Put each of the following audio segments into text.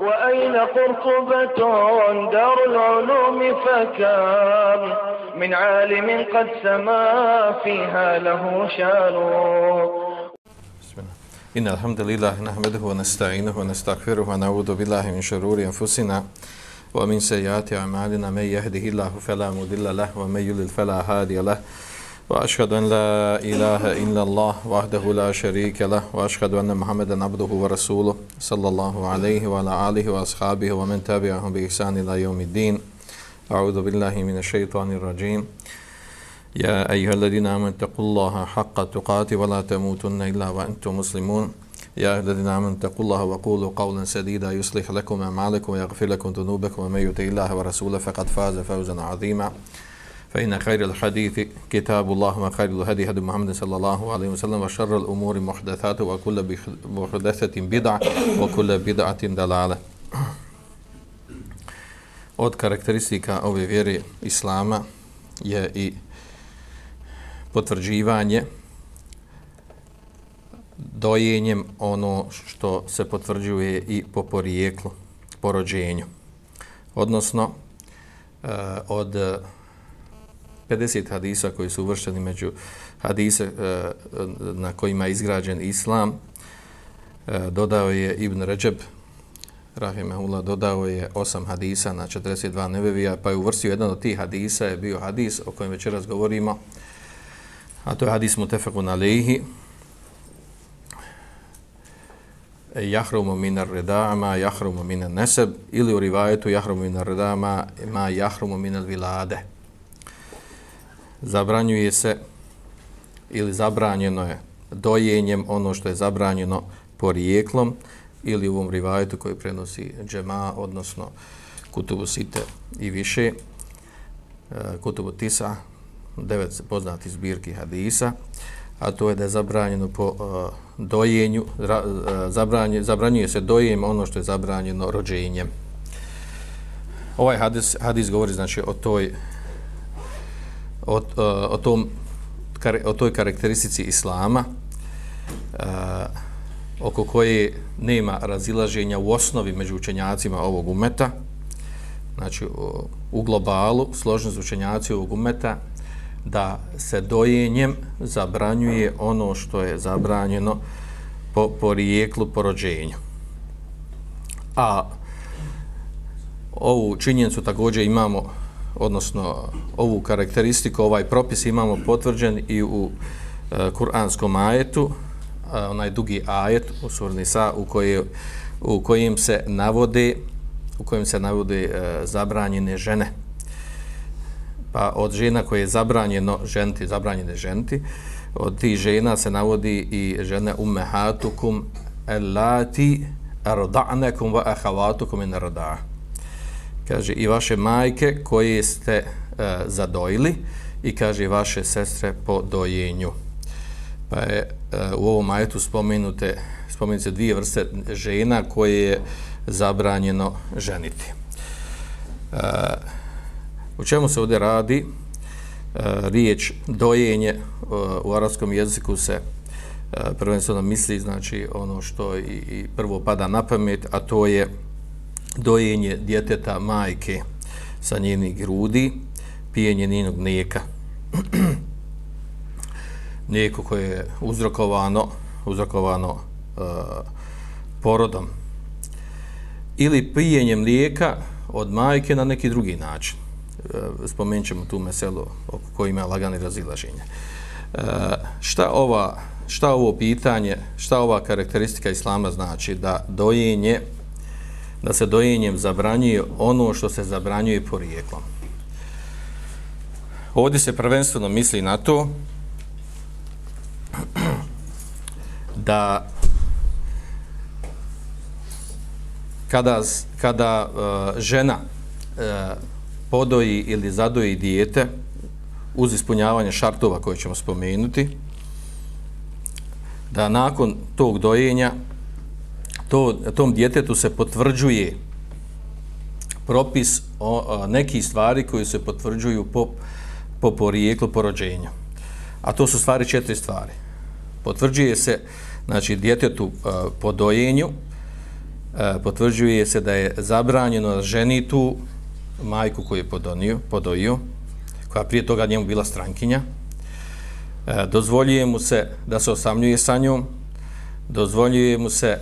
وأين قرطبة دار العلوم فكم من عالم قد سما فيها له شان. إن الحمد لله نحمده ونستعينه ونستغفره ونعوذ بالله من شرور أنفسنا ومن سيئات أعمالنا. من يهده الله فلا مضل له ومن يضلل فلا هادي له. وأشهد أن لا إله إلا الله وحده لا شريك له وأشهد أن محمدا عبده ورسوله صلى الله عليه وعلى آله وأصحابه ومن تبعهم بإحسان إلى يوم الدين. أعوذ بالله من الشيطان الرجيم. يا أيها الذين آمنوا اتقوا الله حق تقاته ولا تموتن إلا وأنتم مسلمون. يا أيها الذين آمنوا اتقوا الله وقولوا قولا سديدا يصلح لكم أعمالكم ويغفر لكم ذنوبكم ومن يطع الله ورسوله فقد فاز فوزا عظيما. فإن خير الحديث كتاب الله وخير الهدي هدي محمد صلى الله عليه وسلم وشر الأمور محدثات وكل محدثة بدعة وكل بدعة دلالة Od karakteristika ove vjere Islama je i potvrđivanje dojenjem ono što se potvrđuje i po porijeklu, po rođenju. Odnosno, eh, od 50 hadisa koji su uvršteni među hadise e, na kojima je izgrađen islam, e, dodao je Ibn Ređeb, Rahimahullah, dodao je osam hadisa na 42 nevevija, pa je uvrstio jedan od tih hadisa, je bio hadis o kojem večeras govorimo, a to je hadis Mutefakun Alehi, jahrumu minar redama, jahrumu minar neseb ili u rivajetu jahrumu minar redama, ma jahrumu minar vilade. Zabranjuje se ili zabranjeno je dojenjem ono što je zabranjeno porijeklom ili u ovom rivajetu koji prenosi džema, odnosno kutubu site i više, e, kutubu tisa, devet poznati zbirki hadisa, a to je da je zabranjeno po uh, dojenju, ra, e, uh, zabranje, zabranjuje se dojem ono što je zabranjeno rođenjem. Ovaj hadis, hadis govori znači o toj o, o, tom, kar, o toj karakteristici islama a, oko koje nema razilaženja u osnovi među učenjacima ovog umeta, znači u globalu, složnost učenjaci ovog umeta, da se dojenjem zabranjuje ono što je zabranjeno po, porijeklu po rođenju. A ovu činjenicu također imamo, odnosno ovu karakteristiku, ovaj propis imamo potvrđen i u e, kuranskom ajetu, e, onaj dugi ajet u suri Nisa u, koje, u kojim se navode u kojim se navode e, zabranjene žene pa od žena koje je zabranjeno ženti, zabranjene ženti, od tih žena se navodi i žene ummehatukum elati aroda'nekum wa ahavatukum in roda. Kaže, i vaše majke koje ste e, zadojili i kaže vaše sestre po dojenju. Pa je e, u ovom majetu spomenute, spomenute dvije vrste žena koje je zabranjeno ženiti. E, U čemu se ovdje radi? E, riječ dojenje e, u arabskom jeziku se e, prvenstveno misli, znači ono što i, i prvo pada na pamet, a to je dojenje djeteta majke sa njenih grudi, pijenje njenog mlijeka. Mlijeko koje je uzrokovano, uzrokovano e, porodom. Ili pijenje mlijeka od majke na neki drugi način. Eh, spomenut ćemo tu meselu oko koji ima lagane razilaženje. E, šta, ova, šta ovo pitanje, šta ova karakteristika islama znači? Da dojenje, da se dojenjem zabranjuje ono što se zabranjuje porijeklom. Ovdje se prvenstveno misli na to da kada, kada uh, žena uh, podoji ili zadoji dijete uz ispunjavanje šartova koje ćemo spomenuti, da nakon tog dojenja to, tom djetetu se potvrđuje propis o, o neki stvari koji se potvrđuju po, po porijeklu porođenja. A to su stvari četiri stvari. Potvrđuje se znači, djetetu a, po dojenju potvrđuje se da je zabranjeno ženitu majku koju je podonio, podojio, koja prije toga njemu bila strankinja, e, dozvoljuje mu se da se osamljuje sa njom, dozvoljuje mu se,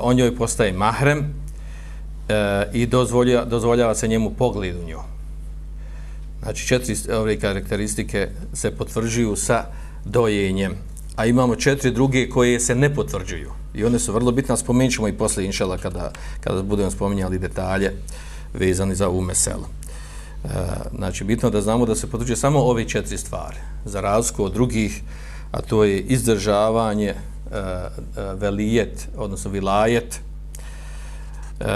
on njoj postaje mahrem e, i dozvolja, dozvoljava se njemu pogled u nju. Znači, četiri ove karakteristike se potvrđuju sa dojenjem, a imamo četiri druge koje se ne potvrđuju. I one su vrlo bitne, spomenut ćemo i posle inšala kada, kada budemo spominjali detalje vezani za ovu meselu. E, znači, bitno da znamo da se potvrđuje samo ove četiri stvari, za razliku od drugih, a to je izdržavanje, Eh, velijet, odnosno vilajet, eh,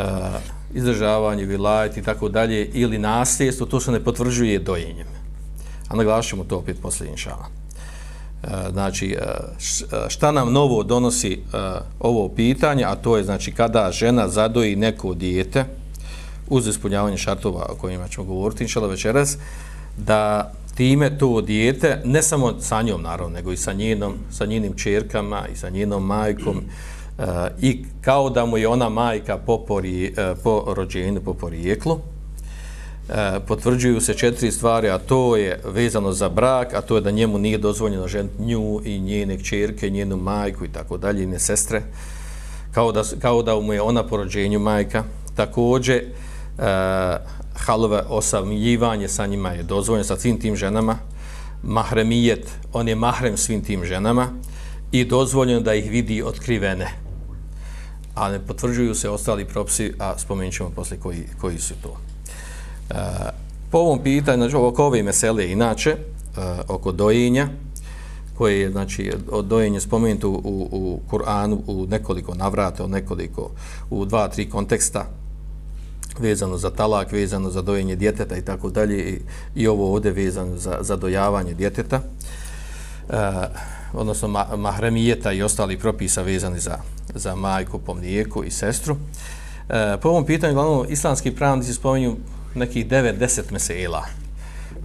izdržavanje, vilajet i tako dalje, ili nasljedstvo, to se ne potvrđuje dojenjem. A naglašimo to opet poslije inšala. Eh, znači, šta nam novo donosi ovo pitanje, a to je, znači, kada žena zadoji neko dijete, uz ispunjavanje šartova o kojima ćemo govoriti, inšala večeras, da time to dijete, ne samo sa njom naravno, nego i sa njenom, sa njenim čerkama i sa njenom majkom, uh, i kao da mu je ona majka po, pori, uh, po rođenju, po porijeklu, eh, potvrđuju se četiri stvari, a to je vezano za brak, a to je da njemu nije dozvoljeno ženiti nju i njene čerke, njenu majku i tako dalje, njene sestre, kao da, kao da mu je ona po rođenju majka. Također, halove osamljivanje sa njima je dozvoljeno sa svim tim ženama, mahremijet, on je mahrem svim tim ženama i dozvoljeno da ih vidi otkrivene. A ne potvrđuju se ostali propsi, a spomenut ćemo posle koji, koji su to. Uh, po ovom pitanju, znači, oko ove mesele inače, e, oko dojenja, koje je, znači, od dojenja spomenuto u, u, u Kur'anu u nekoliko navrata, u nekoliko, u dva, tri konteksta, vezano za talak, vezano za dojenje djeteta i tako dalje i, i ovo ovdje vezano za, za dojavanje djeteta e, odnosno ma, mahremijeta i ostali propisa vezani za, za majku, pomlijeku i sestru. E, po ovom pitanju, glavno, islamski pravnici spominju nekih 9-10 mesela,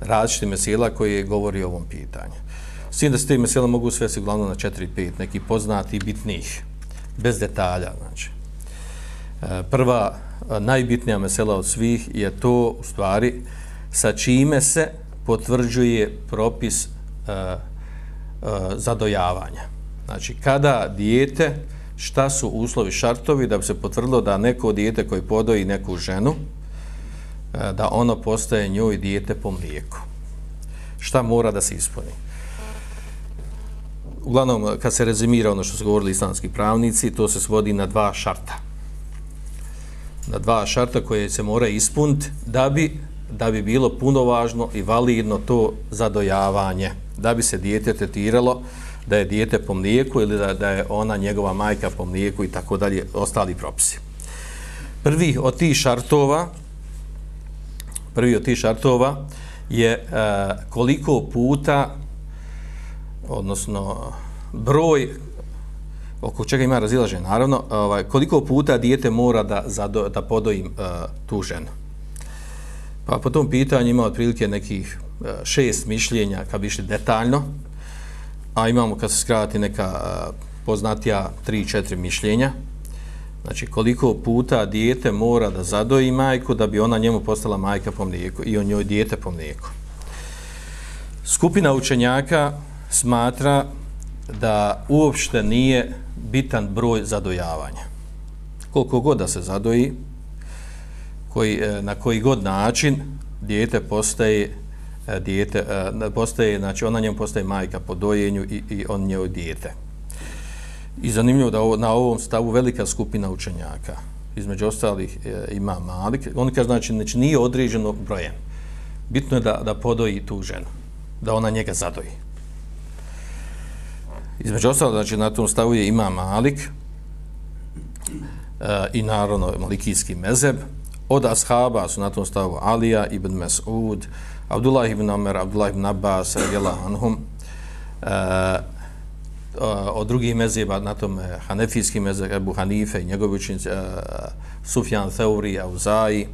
različite mesela koji govori o ovom pitanju. S tim da se te mesela mogu svesti uglavnom na 4-5, neki poznati i bitnih, bez detalja. Znači. E, prva najbitnija mesela od svih je to u stvari sa čime se potvrđuje propis uh, uh, zadojavanja. Znači, kada dijete, šta su uslovi šartovi da bi se potvrdilo da neko dijete koji podoji neku ženu, uh, da ono postaje njoj dijete po mlijeku. Šta mora da se ispuni? Uglavnom, kad se rezimira ono što su govorili islamski pravnici, to se svodi na dva šarta na dva šarta koje se mora ispuniti da bi, da bi bilo puno važno i validno to zadojavanje, da bi se dijete tetiralo da je dijete po mlijeku ili da, da je ona njegova majka po mlijeku i tako dalje, ostali propisi. Prvi od tih šartova prvi od tih šartova je e, koliko puta odnosno broj oko čega ima razilaženje, naravno, ovaj, koliko puta dijete mora da, zado, da podojim uh, tu ženu. Pa po tom pitanju ima otprilike nekih uh, šest mišljenja, kad bi išli detaljno, a imamo, kad se skrati, neka uh, poznatija tri, četiri mišljenja, znači koliko puta dijete mora da zadoji majku da bi ona njemu postala majka po mlijeku i on njoj dijete po mlijeku. Skupina učenjaka smatra da uopšte nije bitan broj zadojavanja. Koliko god da se zadoji, koji, e, na koji god način dijete postaje e, dijete, e, postaje, znači ona njemu postaje majka po dojenju i, i on njoj dijete. I zanimljivo da ovo, na ovom stavu velika skupina učenjaka, između ostalih ima malik, on kaže znači, znači nije određeno brojem. Bitno je da, da podoji tu ženu, da ona njega zadoji. Između ostalo, znači, na tom stavu je ima Malik e, i naravno Malikijski mezeb. Od ashaba su na tom stavu Alija ibn Mes'ud, Abdullah ibn Amer, Abdullah ibn Abbas, Rajela Anhum. E, e, od drugih mezeba na tom Hanefijski mezeb, Ebu Hanife i njegovi učenici, e, Sufjan Theuri, Auzaji.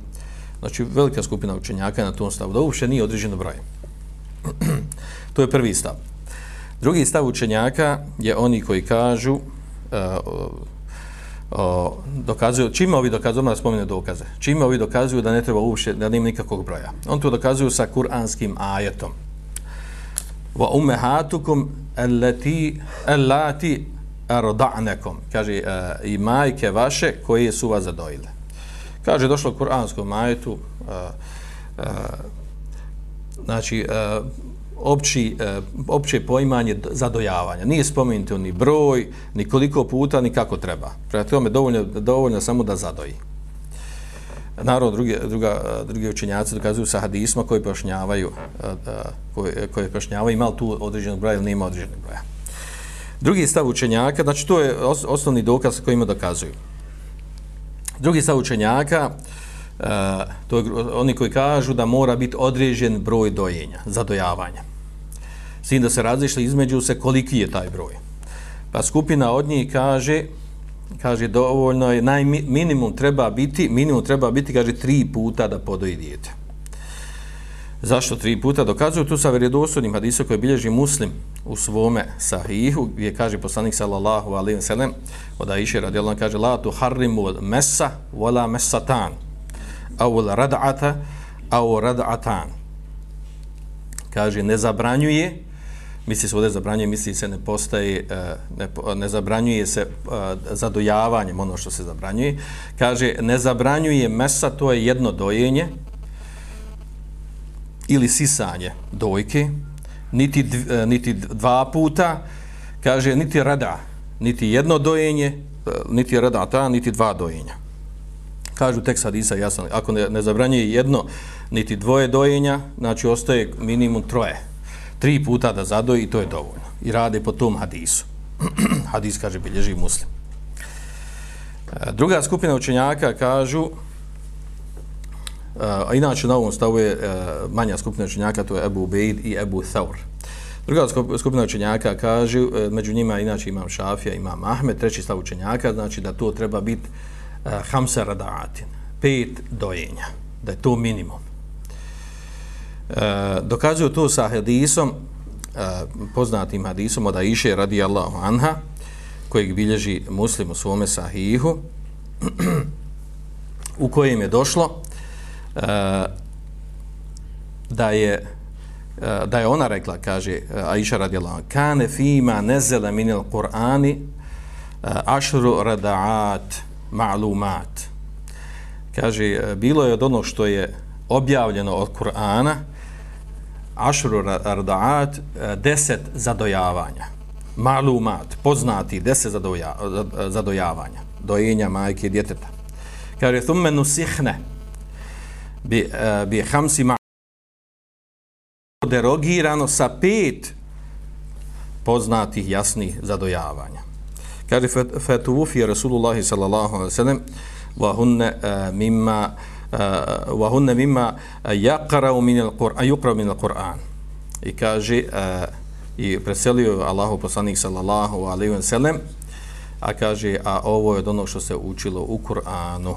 Znači, velika skupina učenjaka na tom stavu, da uopšte nije određeno broj. to je prvi stav. Drugi stav učenjaka je oni koji kažu uh, o, dokazuju, čime ovi dokazuju, da spomenu dokaze, čime ovi dokazuju da ne treba uopšte, da nema nikakvog broja. On to dokazuju sa kuranskim ajetom. Wa umehatukum allati allati arda'nakum kaže uh, i majke vaše koje su vas zadojile kaže došlo u kuranskom ajetu uh, uh, znači uh, opći, e, opće poimanje zadojavanja. Nije spomenuti ni broj, ni koliko puta, ni kako treba. Prema tome dovoljno, dovoljno samo da zadoji. Naravno, drugi, druga, drugi učenjaci dokazuju sa hadisma koji pojašnjavaju, e, koji, koji pojašnjavaju ima tu određenog broja ili nema određenog broja. Drugi stav učenjaka, znači to je osnovni dokaz koji ima dokazuju. Drugi stav učenjaka, e, to je oni koji kažu da mora biti određen broj dojenja, zadojavanja. Sin da se razlišli između se koliki je taj broj. Pa skupina od njih kaže, kaže dovoljno je naj minimum treba biti minimum treba biti kaže tri puta da podoji dijete. Zašto tri puta? Dokazuju tu sa vjerodostojnim hadisom koji bilježi muslim u svome sahihu gdje kaže poslanik sallallahu alejhi ve sellem od Aisha radijallahu kaže la tu harrimu messa wala messatan aw rad'ata aw rad'atan. Kaže ne zabranjuje misli se ovdje zabranjuje, misli se ne postaje, e, ne, ne zabranjuje se e, zadojavanjem ono što se zabranjuje. Kaže, ne zabranjuje mesa, to je jedno dojenje ili sisanje dojke, niti, e, niti dva puta, kaže, niti rada, niti jedno dojenje, niti rada ta, niti dva dojenja. Kažu tek sad Isa jasno, ako ne, ne zabranjuje jedno, niti dvoje dojenja, znači ostaje minimum troje tri puta da zadoji i to je dovoljno. I rade po tom hadisu. Hadis kaže bilježi muslim. E, druga skupina učenjaka kažu, e, a inače na ovom stavu je e, manja skupina učenjaka, to je Ebu Ubeid i Ebu Thaur. Druga skupina učenjaka kažu, među njima inače imam Šafija, imam Ahmed, treći stav učenjaka, znači da to treba biti hamsa radaatin, pet dojenja, da je to minimum. E, dokazuju to sa hadisom, e, poznatim hadisom od Aisha radijallahu anha, kojeg bilježi muslim u svome sahihu, u kojem je došlo e, da je e, da je ona rekla, kaže Aisha radijallahu anha, kane fima nezele minil Kur'ani e, ašru radaat ma'lumat. Kaže, e, bilo je od ono što je objavljeno od Kur'ana, ašru radaat, e, deset zadojavanja. Malumat, poznati deset zadoja, zadojavanja. Dojenja majke i djeteta. Kaže, thumme nusihne bi, e, bi hamsi ma derogirano sa pet poznatih jasnih zadojavanja. Kaže, fetuvufi Rasulullahi sallallahu alaihi sallam wa hunne uh, mimma Eh, wa hunna mimma yaqra'u min al-Qur'an yuqra'u min al-Qur'an. I kaže uh, i preselio Allahu poslanik sallallahu alejhi ve sellem a kaže a ovo je od onog što se učilo u Kur'anu.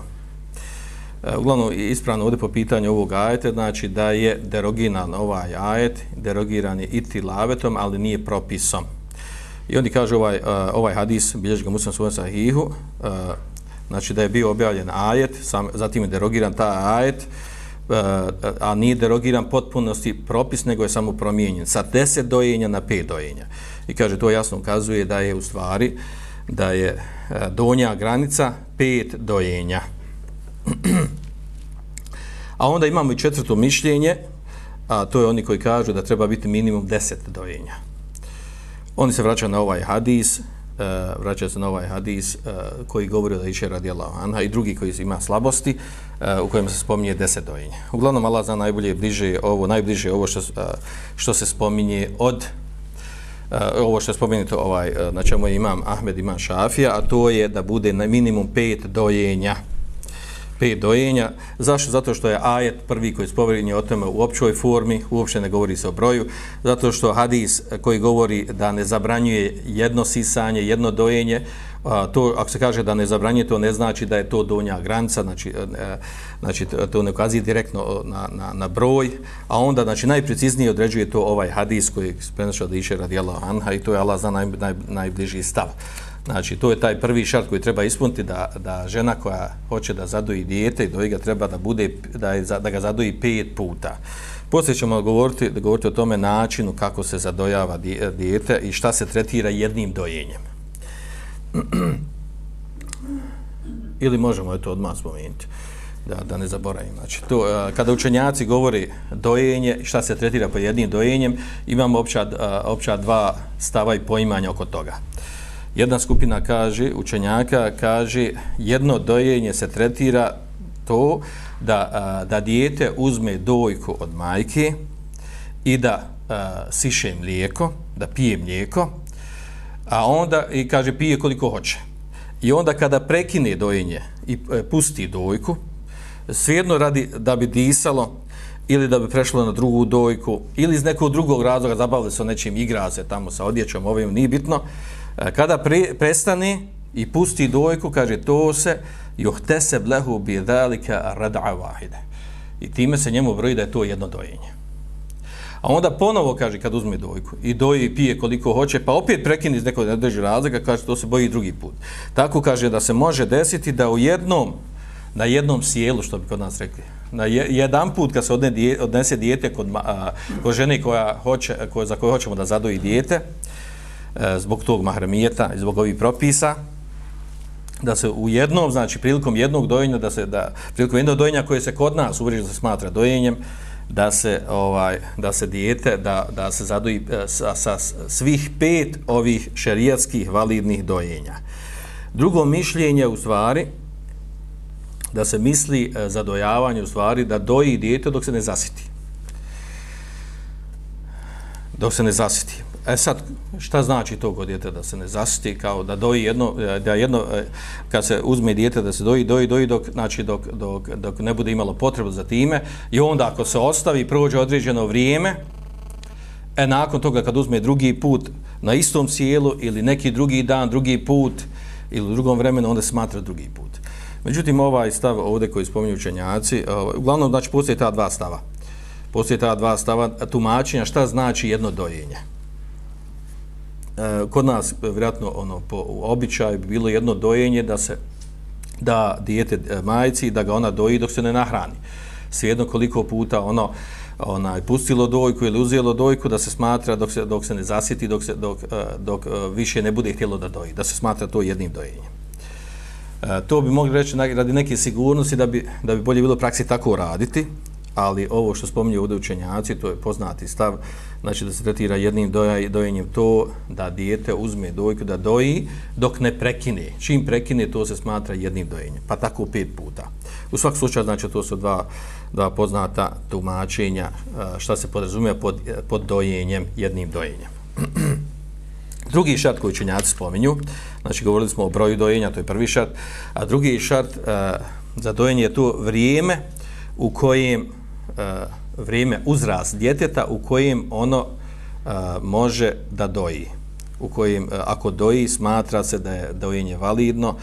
Eh, uglavnom ispravno ovdje po pitanju ovog ajeta znači da je derogiran ovaj ajet derogiran je i tilavetom ali nije propisom. I oni kaže ovaj, ovaj hadis bilježi ga muslim svojom sahihu znači da je bio objavljen ajet, sam, zatim je derogiran ta ajet, e, a nije derogiran potpunosti propis, nego je samo promijenjen sa 10 dojenja na 5 dojenja. I kaže, to jasno ukazuje da je u stvari, da je e, donja granica 5 dojenja. a onda imamo i četvrto mišljenje, a to je oni koji kažu da treba biti minimum 10 dojenja. Oni se vraćaju na ovaj hadis, Eh, uh, vraća se na ovaj hadis uh, koji govori da iše radi Allah anha i drugi koji ima slabosti uh, u kojem se spominje deset dojenja. Uglavnom Allah zna najbolje bliže ovo, najbliže ovo što, uh, što se spominje od uh, ovo što je spomenuto ovaj, uh, na čemu je imam Ahmed imam Šafija, a to je da bude na minimum pet dojenja pet dojenja. Zašto? Zato što je ajet prvi koji spominje o tome u općoj formi, uopšte ne govori se o broju. Zato što hadis koji govori da ne zabranjuje jedno sisanje, jedno dojenje, to, ako se kaže da ne zabranjuje, to ne znači da je to donja granica, znači, e, e, znači to ne ukazuje direktno na, na, na broj, a onda znači, najpreciznije određuje to ovaj hadis koji se prenaša da iše radi Allah anha i to je Allah za naj, naj, najbliži stav. Znači, to je taj prvi šart koji treba ispuniti da, da žena koja hoće da zadoji dijete i doji ga treba da, bude, da, je, da ga zadoji pet puta. Poslije ćemo govoriti, govoriti o tome načinu kako se zadojava dijete i šta se tretira jednim dojenjem. Ili možemo je to odmah spomenuti da, da ne zaboravim. Znači, to, kada učenjaci govori dojenje, šta se tretira po jednim dojenjem, imamo opća, opća dva stava i poimanja oko toga. Jedna skupina kaže, učenjaka kaže, jedno dojenje se tretira to da, da dijete uzme dojku od majke i da a, siše mlijeko, da pije mlijeko, a onda i kaže pije koliko hoće. I onda kada prekine dojenje i e, pusti dojku, svejedno radi da bi disalo ili da bi prešlo na drugu dojku ili iz nekog drugog razloga zabavili se o nečim igraze tamo sa odjećom, ovim nije bitno. uh, E, kada pre, prestane i pusti dojku, kaže to se juhtese blehu bi dalika rad'a vahide. I time se njemu broji da je to jedno dojenje. A onda ponovo kaže kad uzme dojku i doji i pije koliko hoće, pa opet prekini iz nekog nedrži razloga, kaže to se boji drugi put. Tako kaže da se može desiti da u jednom na jednom sjelu, što bi kod nas rekli. Na je, jedan put kad se odne, odnese dijete kod, a, kod žene koja hoće, koja, za koju hoćemo da zadoji dijete, uh, e, zbog tog mahramijeta i zbog ovih propisa, da se u jednom, znači prilikom jednog dojenja, da se, da, prilikom jednog dojenja koje se kod nas uvriži se smatra dojenjem, da se ovaj da se dijete da, da se zadoji e, sa, sa svih pet ovih šerijatskih validnih dojenja. Drugo mišljenje u stvari da se misli e, za dojavanje u stvari da doji dijete dok se ne zasiti. Dok se ne zasiti. E sad, šta znači to kod djete da se ne zasiti, kao da doji jedno, e, da jedno, e, kad se uzme djete da se doji, doji, doji dok, znači dok, dok, dok ne bude imalo potrebu za time i onda ako se ostavi prođe određeno vrijeme, e nakon toga kad uzme drugi put na istom sjelu ili neki drugi dan, drugi put ili u drugom vremenu, onda smatra drugi put. Međutim, ovaj stav ovdje koji spominju učenjaci, ovaj, uglavnom, znači, postoje ta dva stava. Postoje ta dva stava tumačenja šta znači jedno dojenje. E, kod nas, vjerojatno, ono, po običaju bi bilo jedno dojenje da se da dijete e, majici majci, da ga ona doji dok se ne nahrani. Svejedno koliko puta ono onaj pustilo dojku ili uzelo dojku da se smatra dok se, dok se ne zasjeti, dok, se, dok, e, dok e, više ne bude htjelo da doji, da se smatra to jednim dojenjem. To bi mogli reći radi neke sigurnosti da bi, da bi bolje bilo praksi tako raditi, ali ovo što spominje ovdje učenjaci, to je poznati stav, znači da se tretira jednim dojaj, dojenjem to da dijete uzme dojku da doji dok ne prekine. Čim prekine, to se smatra jednim dojenjem, pa tako pet puta. U svak slučaju, znači, to su dva, dva poznata tumačenja e, šta se podrazumije pod, e, pod dojenjem, jednim dojenjem. Drugi šart koji učenjaci spominju, znači govorili smo o broju dojenja, to je prvi šart, a drugi šart uh, za dojenje je to vrijeme u kojem, uh, vrijeme uzrast djeteta u kojem ono a, može da doji. U kojem, a, e, ako doji, smatra se da je dojenje validno,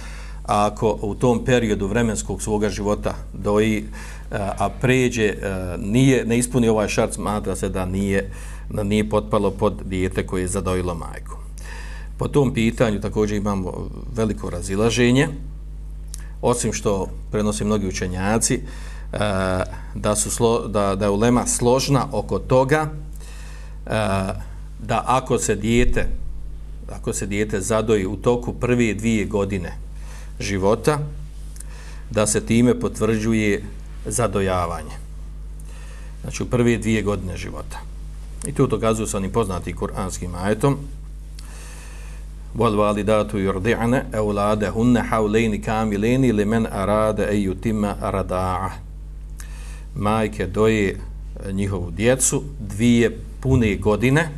a ako u tom periodu vremenskog svoga života doji, a, a pređe, a, nije, ne ispuni ovaj šart, smatra se da nije, da nije potpalo pod dijete koje je zadojilo majku. Po tom pitanju također imamo veliko razilaženje, osim što prenosi mnogi učenjaci, e, da, su slo, da, da je ulema složna oko toga e, da ako se dijete ako se dijete zadoji u toku prve dvije godine života, da se time potvrđuje zadojavanje. Znači u prve dvije godine života. I to dokazuju sa onim poznatim kuranskim ajetom, wal walidatu yurdi'na awladahunna hawlayn kamilayn liman arada an yutimma majke doje njihovu djecu dvije pune godine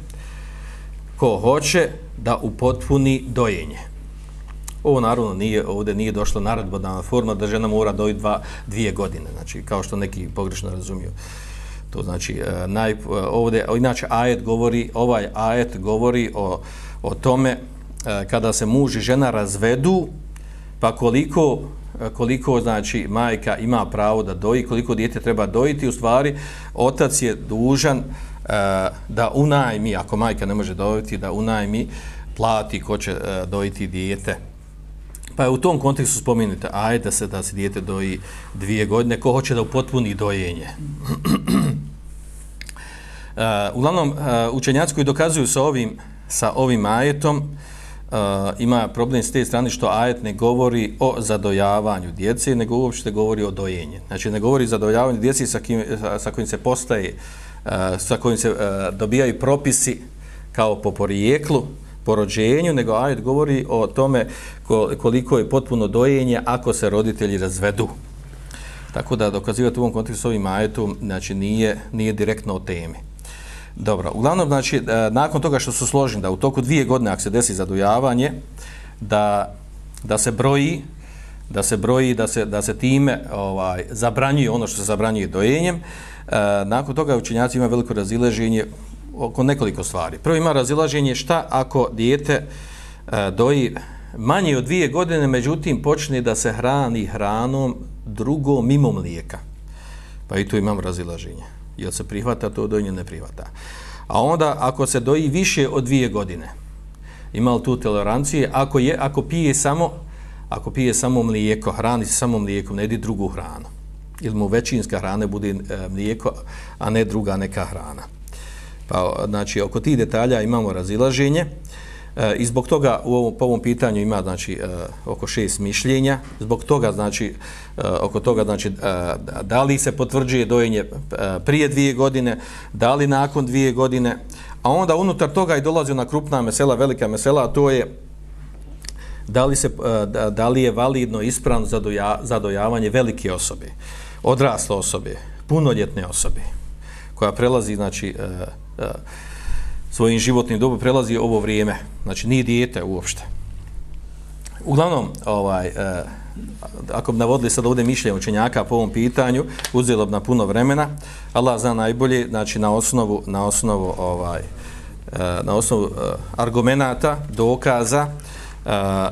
ko hoće da upotpuni dojenje. Ovo naravno nije ovdje nije došlo naredbodana forma da žena mora doji dva dvije godine znači kao što neki pogrešno razumiju. To znači e, naj e, ovdje inače ajet govori ovaj ajet govori o o tome e, kada se muž i žena razvedu, pa koliko, koliko znači majka ima pravo da doji, koliko dijete treba dojiti, u stvari otac je dužan e, da unajmi, ako majka ne može dojiti, da unajmi plati, ko će e, dojiti dijete. Pa je u tom kontekstu spominjete, ajde se da se dijete doji dvije godine, ko hoće da upotpuni dojenje. uh, uglavnom, uh, učenjaci koji dokazuju sa ovim, sa ovim ajetom, uh, Eh, ima problem s te strane što ajet ne govori o zadojavanju djece, nego uopšte govori o dojenju. Znači, ne govori o zadojavanju djece sa, kim, sa, sa kojim se postaje, uh, sa kojim se uh, dobijaju propisi kao po porijeklu, po rođenju, nego ajet govori o tome koliko je potpuno dojenje ako se roditelji razvedu. Tako da dokazivati u ovom kontekstu s ovim ajetom, znači nije, nije direktno o temi. Dobro, uglavnom, znači, e, nakon toga što su složeni da u toku dvije godine, ako se desi zadujavanje, da, da se broji, da se broji, da se, da se time ovaj, zabranjuje ono što se zabranjuje dojenjem, e, nakon toga učenjaci ima veliko razileženje oko nekoliko stvari. Prvo ima razilaženje šta ako dijete e, doji manje od dvije godine, međutim počne da se hrani hranom drugom mimo mlijeka. Pa i tu imam razilaženje. Jel se prihvata to dojenje, ne prihvata. A onda ako se doji više od dvije godine, ima li tu tolerancije? Ako, je, ako pije samo ako pije samo mlijeko, hrani se samo mlijekom, ne jedi drugu hranu. Ili mu većinska hrana bude e, mlijeko, a ne druga neka hrana. Pa, znači, oko tih detalja imamo razilaženje e, i zbog toga u ovom, po ovom pitanju ima znači, e, oko šest mišljenja. Zbog toga, znači, e, oko toga, znači, e, da li se potvrđuje dojenje e, prije dvije godine, da li nakon dvije godine, a onda unutar toga i dolazi na krupna mesela, velika mesela, a to je da li, se, e, da li je validno ispravno za, doja, za dojavanje velike osobe, odrasle osobe, punoljetne osobe, koja prelazi, znači, e, E, svojim životnim dobom prelazi ovo vrijeme. Znači, nije dijete uopšte. Uglavnom, ovaj, eh, ako bi navodili sad ovdje mišljenje učenjaka po ovom pitanju, uzelo bi na puno vremena. Allah zna najbolje, znači na osnovu, na osnovu, ovaj, eh, na osnovu eh, argumenata, dokaza, eh, eh,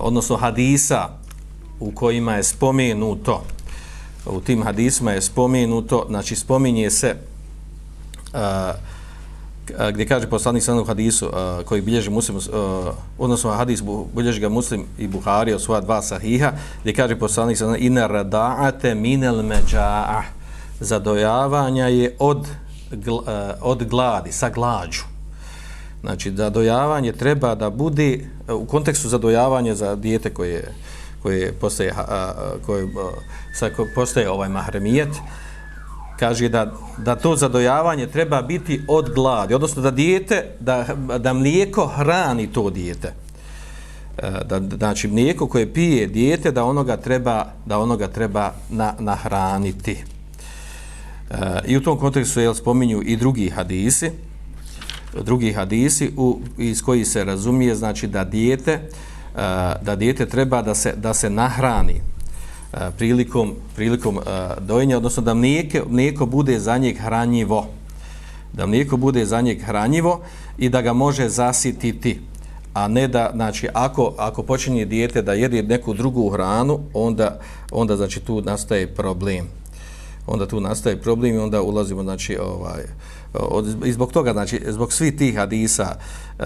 odnosno hadisa u kojima je spomenuto, u tim hadisima je spomenuto, znači spominje se eh, gdje kaže poslanik sallallahu hadisu uh, koji bilježi muslim uh, odnosno hadis bilježi ga muslim i Buhari od svoja dva sahiha gdje kaže poslanik sallallahu ina rada'ate minel međa'a zadojavanja je od gl, uh, od gladi sa glađu. Znači da dojavanje treba da bude uh, u kontekstu zadojavanja za dijete koje koje postaje uh, koje uh, sa postaje ovaj mahremijet uh, kaže da, da to zadojavanje treba biti od gladi, odnosno da dijete, da, da mlijeko hrani to dijete. Da, da, znači mlijeko koje pije dijete, da onoga treba, da onoga treba na, nahraniti. E, I u tom kontekstu je spominju i drugi hadisi, drugi hadisi u, iz koji se razumije znači da dijete, e, da dijete treba da se, da se nahrani, E, prilikom, prilikom uh, dojenja, odnosno da mlijeko, mlijeko bude za njeg hranjivo. Da mlijeko bude za njeg hranjivo i da ga može zasititi. A ne da, znači, ako, ako počinje dijete da jede neku drugu hranu, onda, onda znači, tu nastaje problem. Onda tu nastaje problem i onda ulazimo, znači, ovaj, Eh, od, i zbog toga, znači, zbog svih tih hadisa e,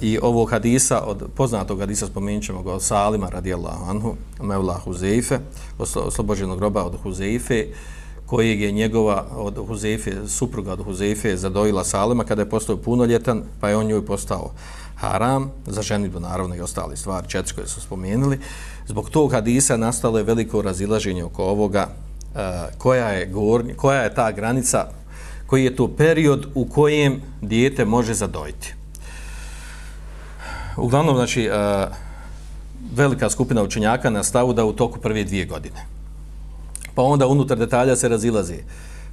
i ovog hadisa, od poznatog hadisa spomenut ćemo ga od Salima radijallahu anhu, Mevla Huzeife, oslobođenog groba od Huzeife, kojeg je njegova od Huzeife, supruga od Huzeife zadojila Salima kada je postao punoljetan, pa je on njoj postao haram, za ženitbu naravno i ostali stvari, četiri koje su spomenuli. Zbog tog hadisa nastalo je veliko razilaženje oko ovoga, e, koja, je gornja, koja je ta granica koji je to period u kojem dijete može zadojiti. Uglavnom, znači, velika skupina učenjaka na stavu da u toku prve dvije godine. Pa onda unutar detalja se razilazi.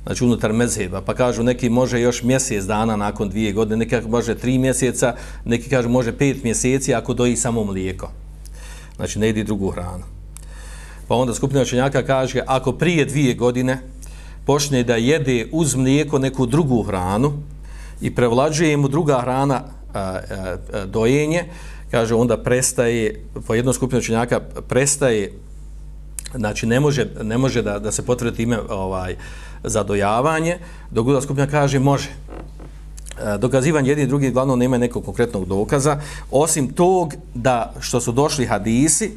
Znači, unutar mezheba. Pa kažu, neki može još mjesec dana nakon dvije godine, neki može tri mjeseca, neki kažu može pet mjeseci ako doji samo mlijeko. Znači, ne idi drugu hranu. Pa onda skupina učenjaka kaže, ako prije dvije godine, počne da jede uz mlijeko neku drugu hranu i prevlađuje mu druga hrana a, a, a, dojenje, kaže onda prestaje, po jednom skupinu činjaka prestaje, znači ne može, ne može da, da se potvrdi ime ovaj, za dojavanje, dok druga skupina kaže može. dokazivanje jedni i drugi glavno nema nekog konkretnog dokaza, osim tog da što su došli hadisi,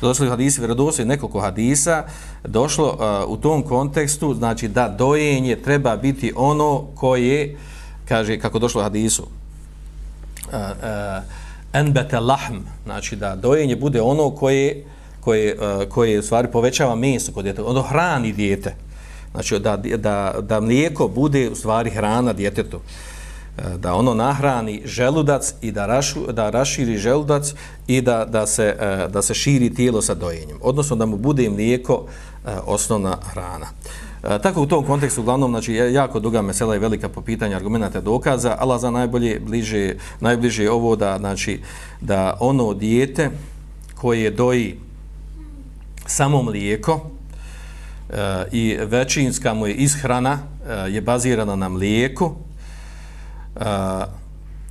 došli hadisi, vjerodosti nekoliko hadisa, došlo uh, u tom kontekstu, znači da dojenje treba biti ono koje, kaže, kako došlo u hadisu, uh, uh, enbete lahm, znači da dojenje bude ono koje, koje, uh, koje u stvari povećava meso kod djeteta, ono hrani djete. Znači da, da, da mlijeko bude u stvari hrana djetetu. Uh, da ono nahrani želudac i da, rašu, da raširi želudac i da, da, se, e, da se širi tijelo sa dojenjem. Odnosno da mu bude mlijeko e, osnovna hrana. E, tako u tom kontekstu, uglavnom, znači, jako duga mesela i velika po pitanju argumenta dokaza, ali za najbolje bliže, najbliže ovo da, znači, da ono dijete koje doji samo mlijeko i većinska mu je ishrana je bazirana na mlijeku,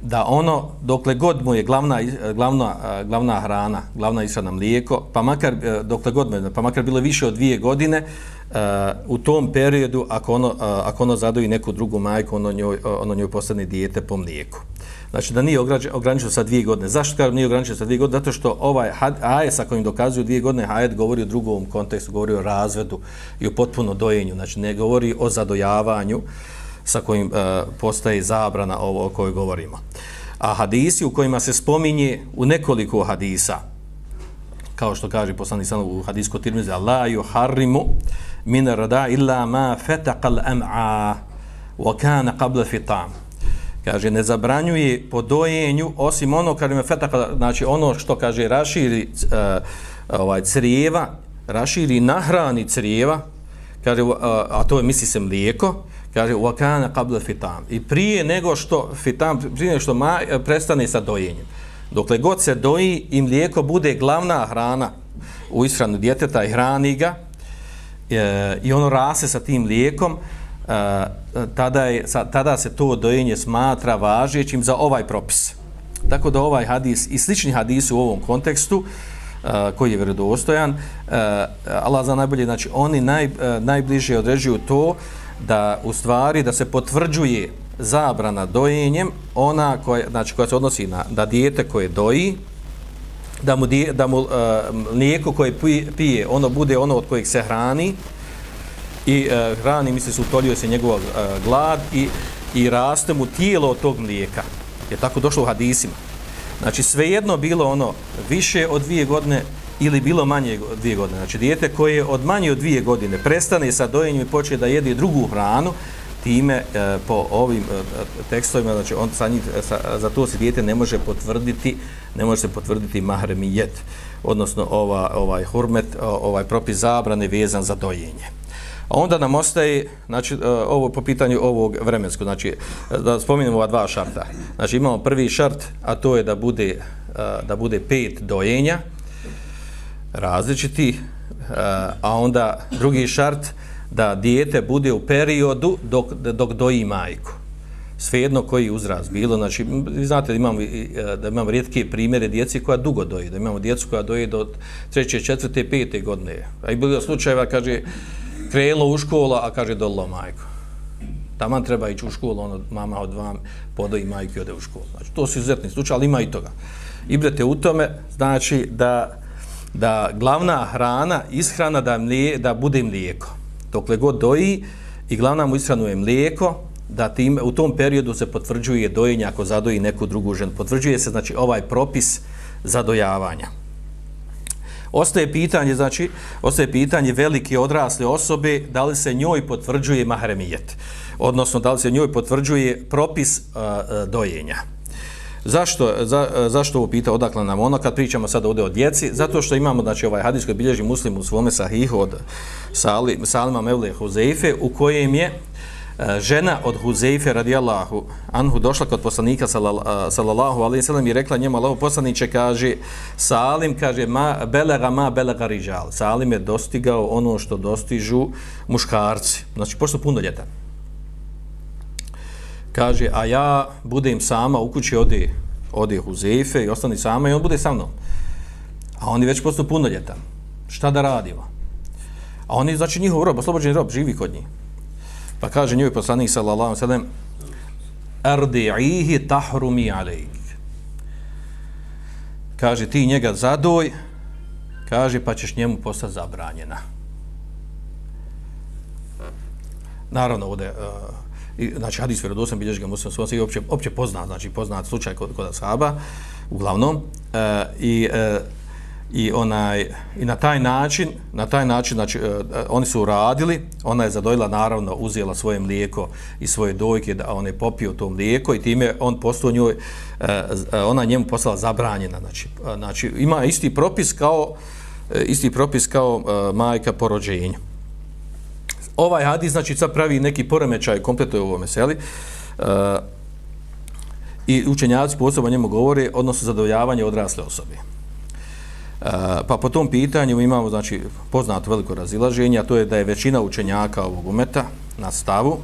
da ono, dokle god mu je glavna, glavna, glavna hrana, glavna ishrana mlijeko, pa makar, e, dokle god mu je, pa makar bilo više od dvije godine, e, u tom periodu, ako ono, ako ono zadoji neku drugu majku, ono njoj, ono njoj postane dijete po mlijeku. Znači da nije ograničeno sa dvije godine. Zašto kažem nije ograničeno sa dvije godine? Zato što ovaj ajet sa kojim dokazuju dvije godine, ajet govori o drugom kontekstu, govori o razvedu i o potpuno dojenju. Znači ne govori o zadojavanju, uh, sa kojim e, postaje zabrana ovo o kojoj govorimo. A hadisi u kojima se spominje u nekoliko hadisa, kao što kaže poslanik sallam u hadisku tirmizi, la yuharrimu min rada illa ma fetaqa am'a wa kana qabla fitam. Kaže, ne zabranjuje po dojenju, osim ono, kaže me znači ono što kaže, raširi e, ovaj, crijeva, raširi nahrani crijeva, kaže, a, a to je, misli se, mlijeko, kaže wakana qabla fitam. I prije nego što fitam prije nego što ma, eh, prestane sa dojenjem. Dokle god se doji i mlijeko bude glavna hrana u ishranu djeteta i hrani ga e, i ono rase sa tim mlijekom e, tada, je, sa, tada se to dojenje smatra važećim za ovaj propis. Tako da ovaj hadis i slični hadisi u ovom kontekstu uh, koji je vjerodostojan uh, Allah za najbolje znači oni naj, uh, najbliže određuju to uh, da u stvari da se potvrđuje zabrana dojenjem ona koja znači koja se odnosi na da dijete koje doji da mu dije, da mu uh, mlijeko koje pije ono bude ono od kojeg se hrani i uh, hrani misli se utoljuje se njegov uh, glad i i raste mu tijelo od tog mlijeka. Je tako došlo u hadisima. Znači svejedno bilo ono više od dvije godine ili bilo manje od dvije godine. Znači, dijete koje od manje od dvije godine prestane sa dojenjem i počne da jede drugu hranu, time e, po ovim e, tekstovima, znači on sa njih, sa, za to se dijete ne može potvrditi, ne može se potvrditi mahremijet, odnosno ova, ovaj hurmet, ovaj propis zabrane vezan za dojenje. A onda nam ostaje, znači, e, ovo po pitanju ovog vremenskog, znači, e, da spominjemo ova dva šarta. Znači, imamo prvi šart, a to je da bude, e, da bude pet dojenja, različiti, e, a onda drugi šart da dijete bude u periodu dok, dok doji majku. Svejedno koji uzraz bilo, znači, vi znate da imamo, e, da imamo rijetke primjere djeci koja dugo doji, da imamo djecu koja doji do treće, četvrte, pete godine. A i bilo slučajeva, kaže, krenulo u škola, a kaže, dolilo majku. Taman treba ići u školu, ono, mama od vam podoji majku i ode u školu. Znači, to su izuzetni slučaj, ali ima i toga. I brete u tome, znači, da da glavna hrana, ishrana da, mlije, da bude mlijeko. Dokle god doji i glavna mu ishranu je mlijeko, da tim, u tom periodu se potvrđuje dojenje ako zadoji neku drugu ženu. Potvrđuje se znači ovaj propis zadojavanja. Ostaje pitanje, znači, ostaje pitanje velike odrasle osobe, da li se njoj potvrđuje mahremijet, odnosno da li se njoj potvrđuje propis uh, dojenja. Zašto, za, zašto ovo pita odakle nam ono kad pričamo sad ovdje o djeci? Zato što imamo znači, ovaj hadis koji bilježi muslim u svome sahihu od Sali, Salima Mevle Huzeife u kojem je e, žena od Huzeife radijallahu anhu došla kod poslanika e, sallallahu alaihi sallam i rekla njemu Allahu poslaniće kaže Salim kaže ma belega ma belega riđal. Salim je dostigao ono što dostižu muškarci. Znači pošto puno ljetan kaže, a ja budem sama u kući ode, ode Huzefe i ostani sama i on bude sa mnom. A on je već puno punoljetan. Šta da radimo? A oni, znači, njihov rob, oslobođen rob, živi kod njih. Pa kaže njoj poslanik, sallallahu sallam, ardi'ihi tahrumi alejk. Kaže, ti njega zadoj, kaže, pa ćeš njemu postati zabranjena. Naravno, ovdje, uh, i, znači hadis vjerodostojan bilježi ga muslim svoj opće opće poznat znači poznat slučaj kod kod ashaba uglavnom. E, i e, i onaj i na taj način na taj način znači e, oni su radili ona je zadojila naravno uzela svoje mlijeko i svoje dojke da on je popio to mlijeko i time on postao njoj e, e, ona njemu postala zabranjena znači e, znači ima isti propis kao e, isti propis kao e, majka po rođenju ovaj hadis znači sad pravi neki poremećaj kompletno u ovome seli uh, e, i učenjaci posebno njemu govore odnosno zadovoljavanje odrasle osobe. Uh, pa po tom pitanju imamo znači poznato veliko razilaženje, a to je da je većina učenjaka ovog umeta na stavu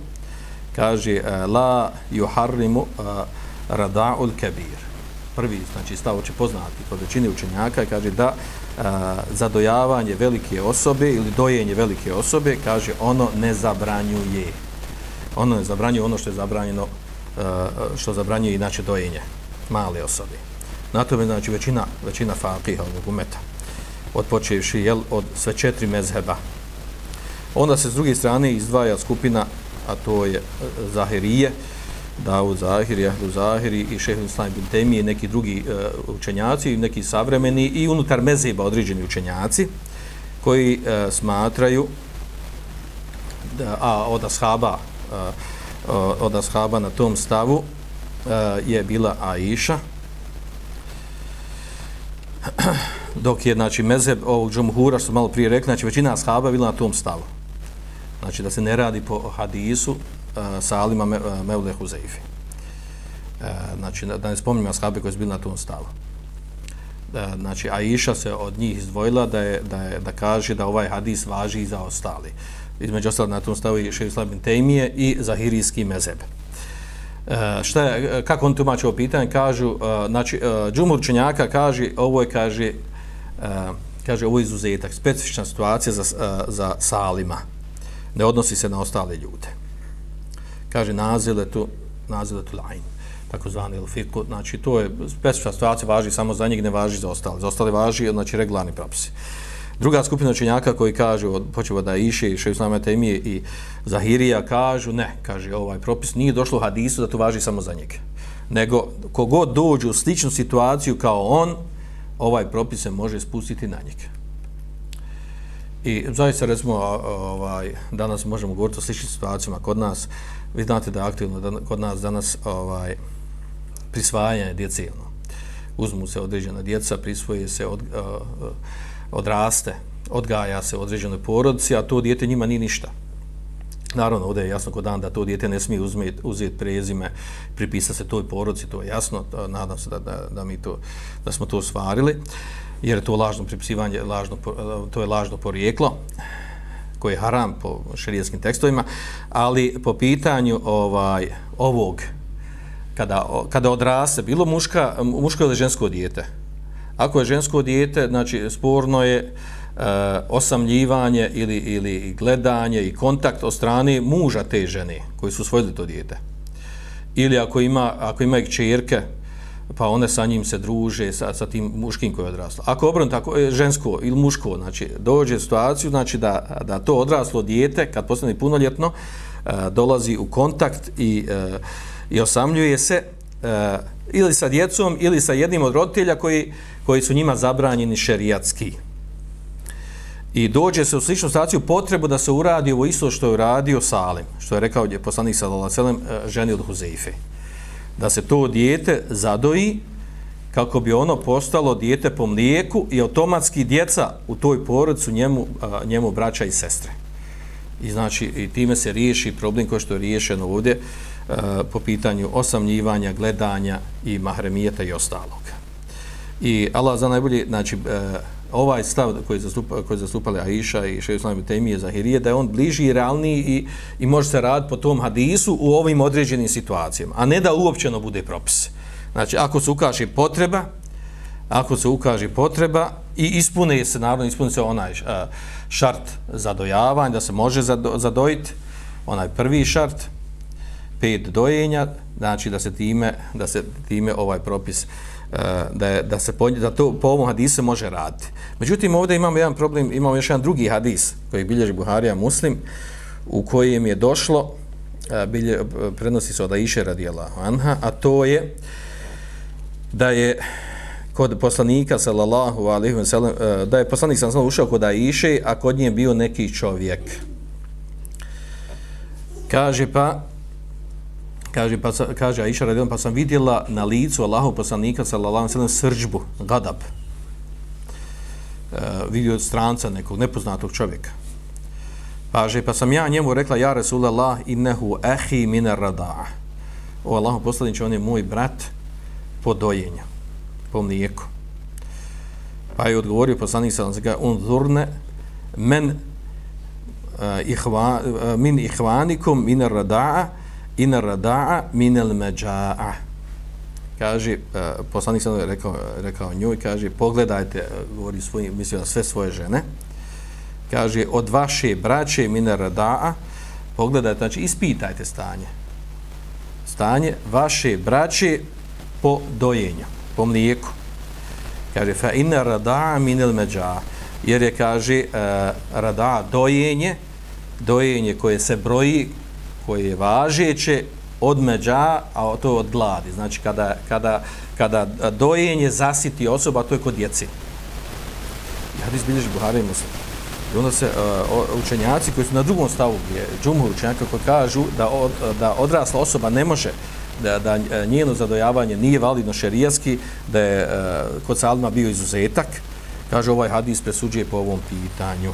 kaže uh, la yuharrimu uh, rada'ul kabir. Prvi znači stav će poznati kod većine učenjaka kaže da zadojavanje velike osobe ili dojenje velike osobe, kaže, ono ne zabranjuje. Ono ne zabranjuje ono što je zabranjeno, što zabranjuje inače dojenje male osobe. Na tome, znači, većina, većina fakiha ovog umeta, odpočevši, jel, od sve četiri mezheba. Onda se s druge strane izdvaja skupina, a to je e, Zahirije, Davud Zahiri, Jahdu Zahiri i Šehr Islam ibn Temije, neki drugi uh, učenjaci, neki savremeni i unutar mezeba određeni učenjaci koji uh, smatraju da, a od ashaba uh, od ashaba na tom stavu uh, je bila Aisha. Dok je znači mezeb ovog džumhura što malo prije rekli, znači većina ashaba bila na tom stavu. Znači da se ne radi po hadisu Salima me, Mevle Huzeifi. E, znači, da ne spominjamo ashabi koji su bili na tom stavu. Uh, znači, Aisha se od njih izdvojila da, je, da, je, da kaže da ovaj hadis važi i za ostali. Između ostalog na tom stavu i Ševi Slabin Tejmije i Zahirijski mezeb. Uh, e, šta je, kako on tumače ovo pitanje? Kažu, uh, znači, uh, Džumur Čenjaka kaže, ovo je, kaže, uh, kaže, ovo je izuzetak, specifična situacija za, uh, za Salima. Ne odnosi se na ostale ljude kaže naziletu naziletu lajn tako zvani il fiku, znači to je specifična situacija, važi samo za njih, ne važi za ostale. Za ostale važi, znači regularni propisi. Druga skupina učenjaka koji kaže, od, počeva da iše i še islame temije i Zahirija kažu, ne, kaže ovaj propis, nije došlo u hadisu da to važi samo za njega. Nego, kogod dođe u sličnu situaciju kao on, ovaj propis se može spustiti na njega. I zaista, recimo, ovaj, danas možemo govoriti o sličnim situacijama kod nas, vi znate da je aktivno da, kod nas danas ovaj prisvajanje djece ono. uzmu se određena djeca prisvoje se od, uh, odraste odgaja se u određenoj porodici a to djete njima ni ništa. Naravno, ovdje je jasno kod dan da to djete ne smije uzmeti, uzeti prezime, pripisa se toj porodici, to je jasno, nadam se da, da, da mi to, da smo to stvarili, jer je to lažno pripisivanje, lažno, to je lažno porijeklo koji je haram po šerijskim tekstovima, ali po pitanju ovaj ovog kada kada odrase bilo muška muško ili žensko dijete. Ako je žensko dijete, znači sporno je e, osamljivanje ili ili gledanje i kontakt od strane muža te žene koji su usvojili to dijete. Ili ako ima ako ima kćerke, pa one sa njim se druže sa, sa tim muškim koji je odraslo. Ako obron tako je žensko ili muško, znači dođe u situaciju znači da, da to odraslo dijete kad postane punoljetno e, dolazi u kontakt i e, i osamljuje se e, ili sa djecom ili sa jednim od roditelja koji koji su njima zabranjeni šerijatski. I dođe se u sličnu situaciju potrebu da se uradi ovo isto što je uradio Salim, što je rekao je poslanik sallallahu alejhi ve sellem e, ženi od Huzeife da se to dijete zadoji kako bi ono postalo dijete po mlijeku i automatski djeca u toj porodcu njemu, njemu braća i sestre. I znači i time se riješi problem koji što je riješeno ovdje po pitanju osamljivanja, gledanja i mahremijeta i ostalog. I Allah za najbolje, znači, e, ovaj stav koji zastupa koji zastupali Aisha i Šejh Islam Temije Zahirije da je on bliži i realniji i i može se raditi po tom hadisu u ovim određenim situacijama, a ne da uopćeno bude propis. Znači ako se ukaže potreba, ako se ukaže potreba i ispune se naravno ispune se onaj šart za dojavanje da se može zadojiti onaj prvi šart pet dojenja, znači da se time, da se time ovaj propis Eh, da, je, da se po, da to po ovom hadisu može raditi. Međutim, ovdje imamo jedan problem, imamo još jedan drugi hadis koji bilježi Buharija Muslim, u kojem je došlo, eh, bilje, eh, prenosi se od Aisha radijallahu anha, a to je da je kod poslanika sallallahu alejhi ve sellem da je poslanik sallallahu ušao kod Aisha, a kod nje bio neki čovjek. Kaže pa kaže pa kaže Aisha radijallahu pa sam vidjela na licu Allahov poslanika sallallahu alejhi ve sellem srdžbu, gadab. Uh, vidio stranca nekog nepoznatog čovjeka. Kaže pa sam ja njemu rekla ja Resulullah innehu ahi min ar-rada'a. O Allahov poslanice on je moj brat po dojenju, po mlijeku. Pa je odgovorio poslanik sallallahu alejhi ve sellem unzurne men uh, ihva, uh, min ihvanikum min ar-rada'a ina rada'a min al maja'a Kaže, uh, poslanik sam rekao, rekao njoj, kaže, pogledajte, eh, govori svoj, mislio na sve svoje žene, kaže, od vaše braće min rada'a, pogledajte, znači, ispitajte stanje. Stanje vaše braće po dojenju, po mlijeku. Kaže, fa in rada'a min al maja'a Jer je, kaže, eh, uh, rada'a dojenje, dojenje koje se broji koje je važeće od međa, a to je od gladi. Znači, kada, kada, kada dojenje zasiti osoba, to je kod djeci. Ja bi zbilježi Buhari muslim. I onda se uh, učenjaci koji su na drugom stavu, gdje džumhur učenjaka koji kažu da, od, da odrasla osoba ne može da, da njeno zadojavanje nije validno šerijaski, da je uh, kod Salma bio izuzetak, kaže ovaj hadis presuđuje po ovom pitanju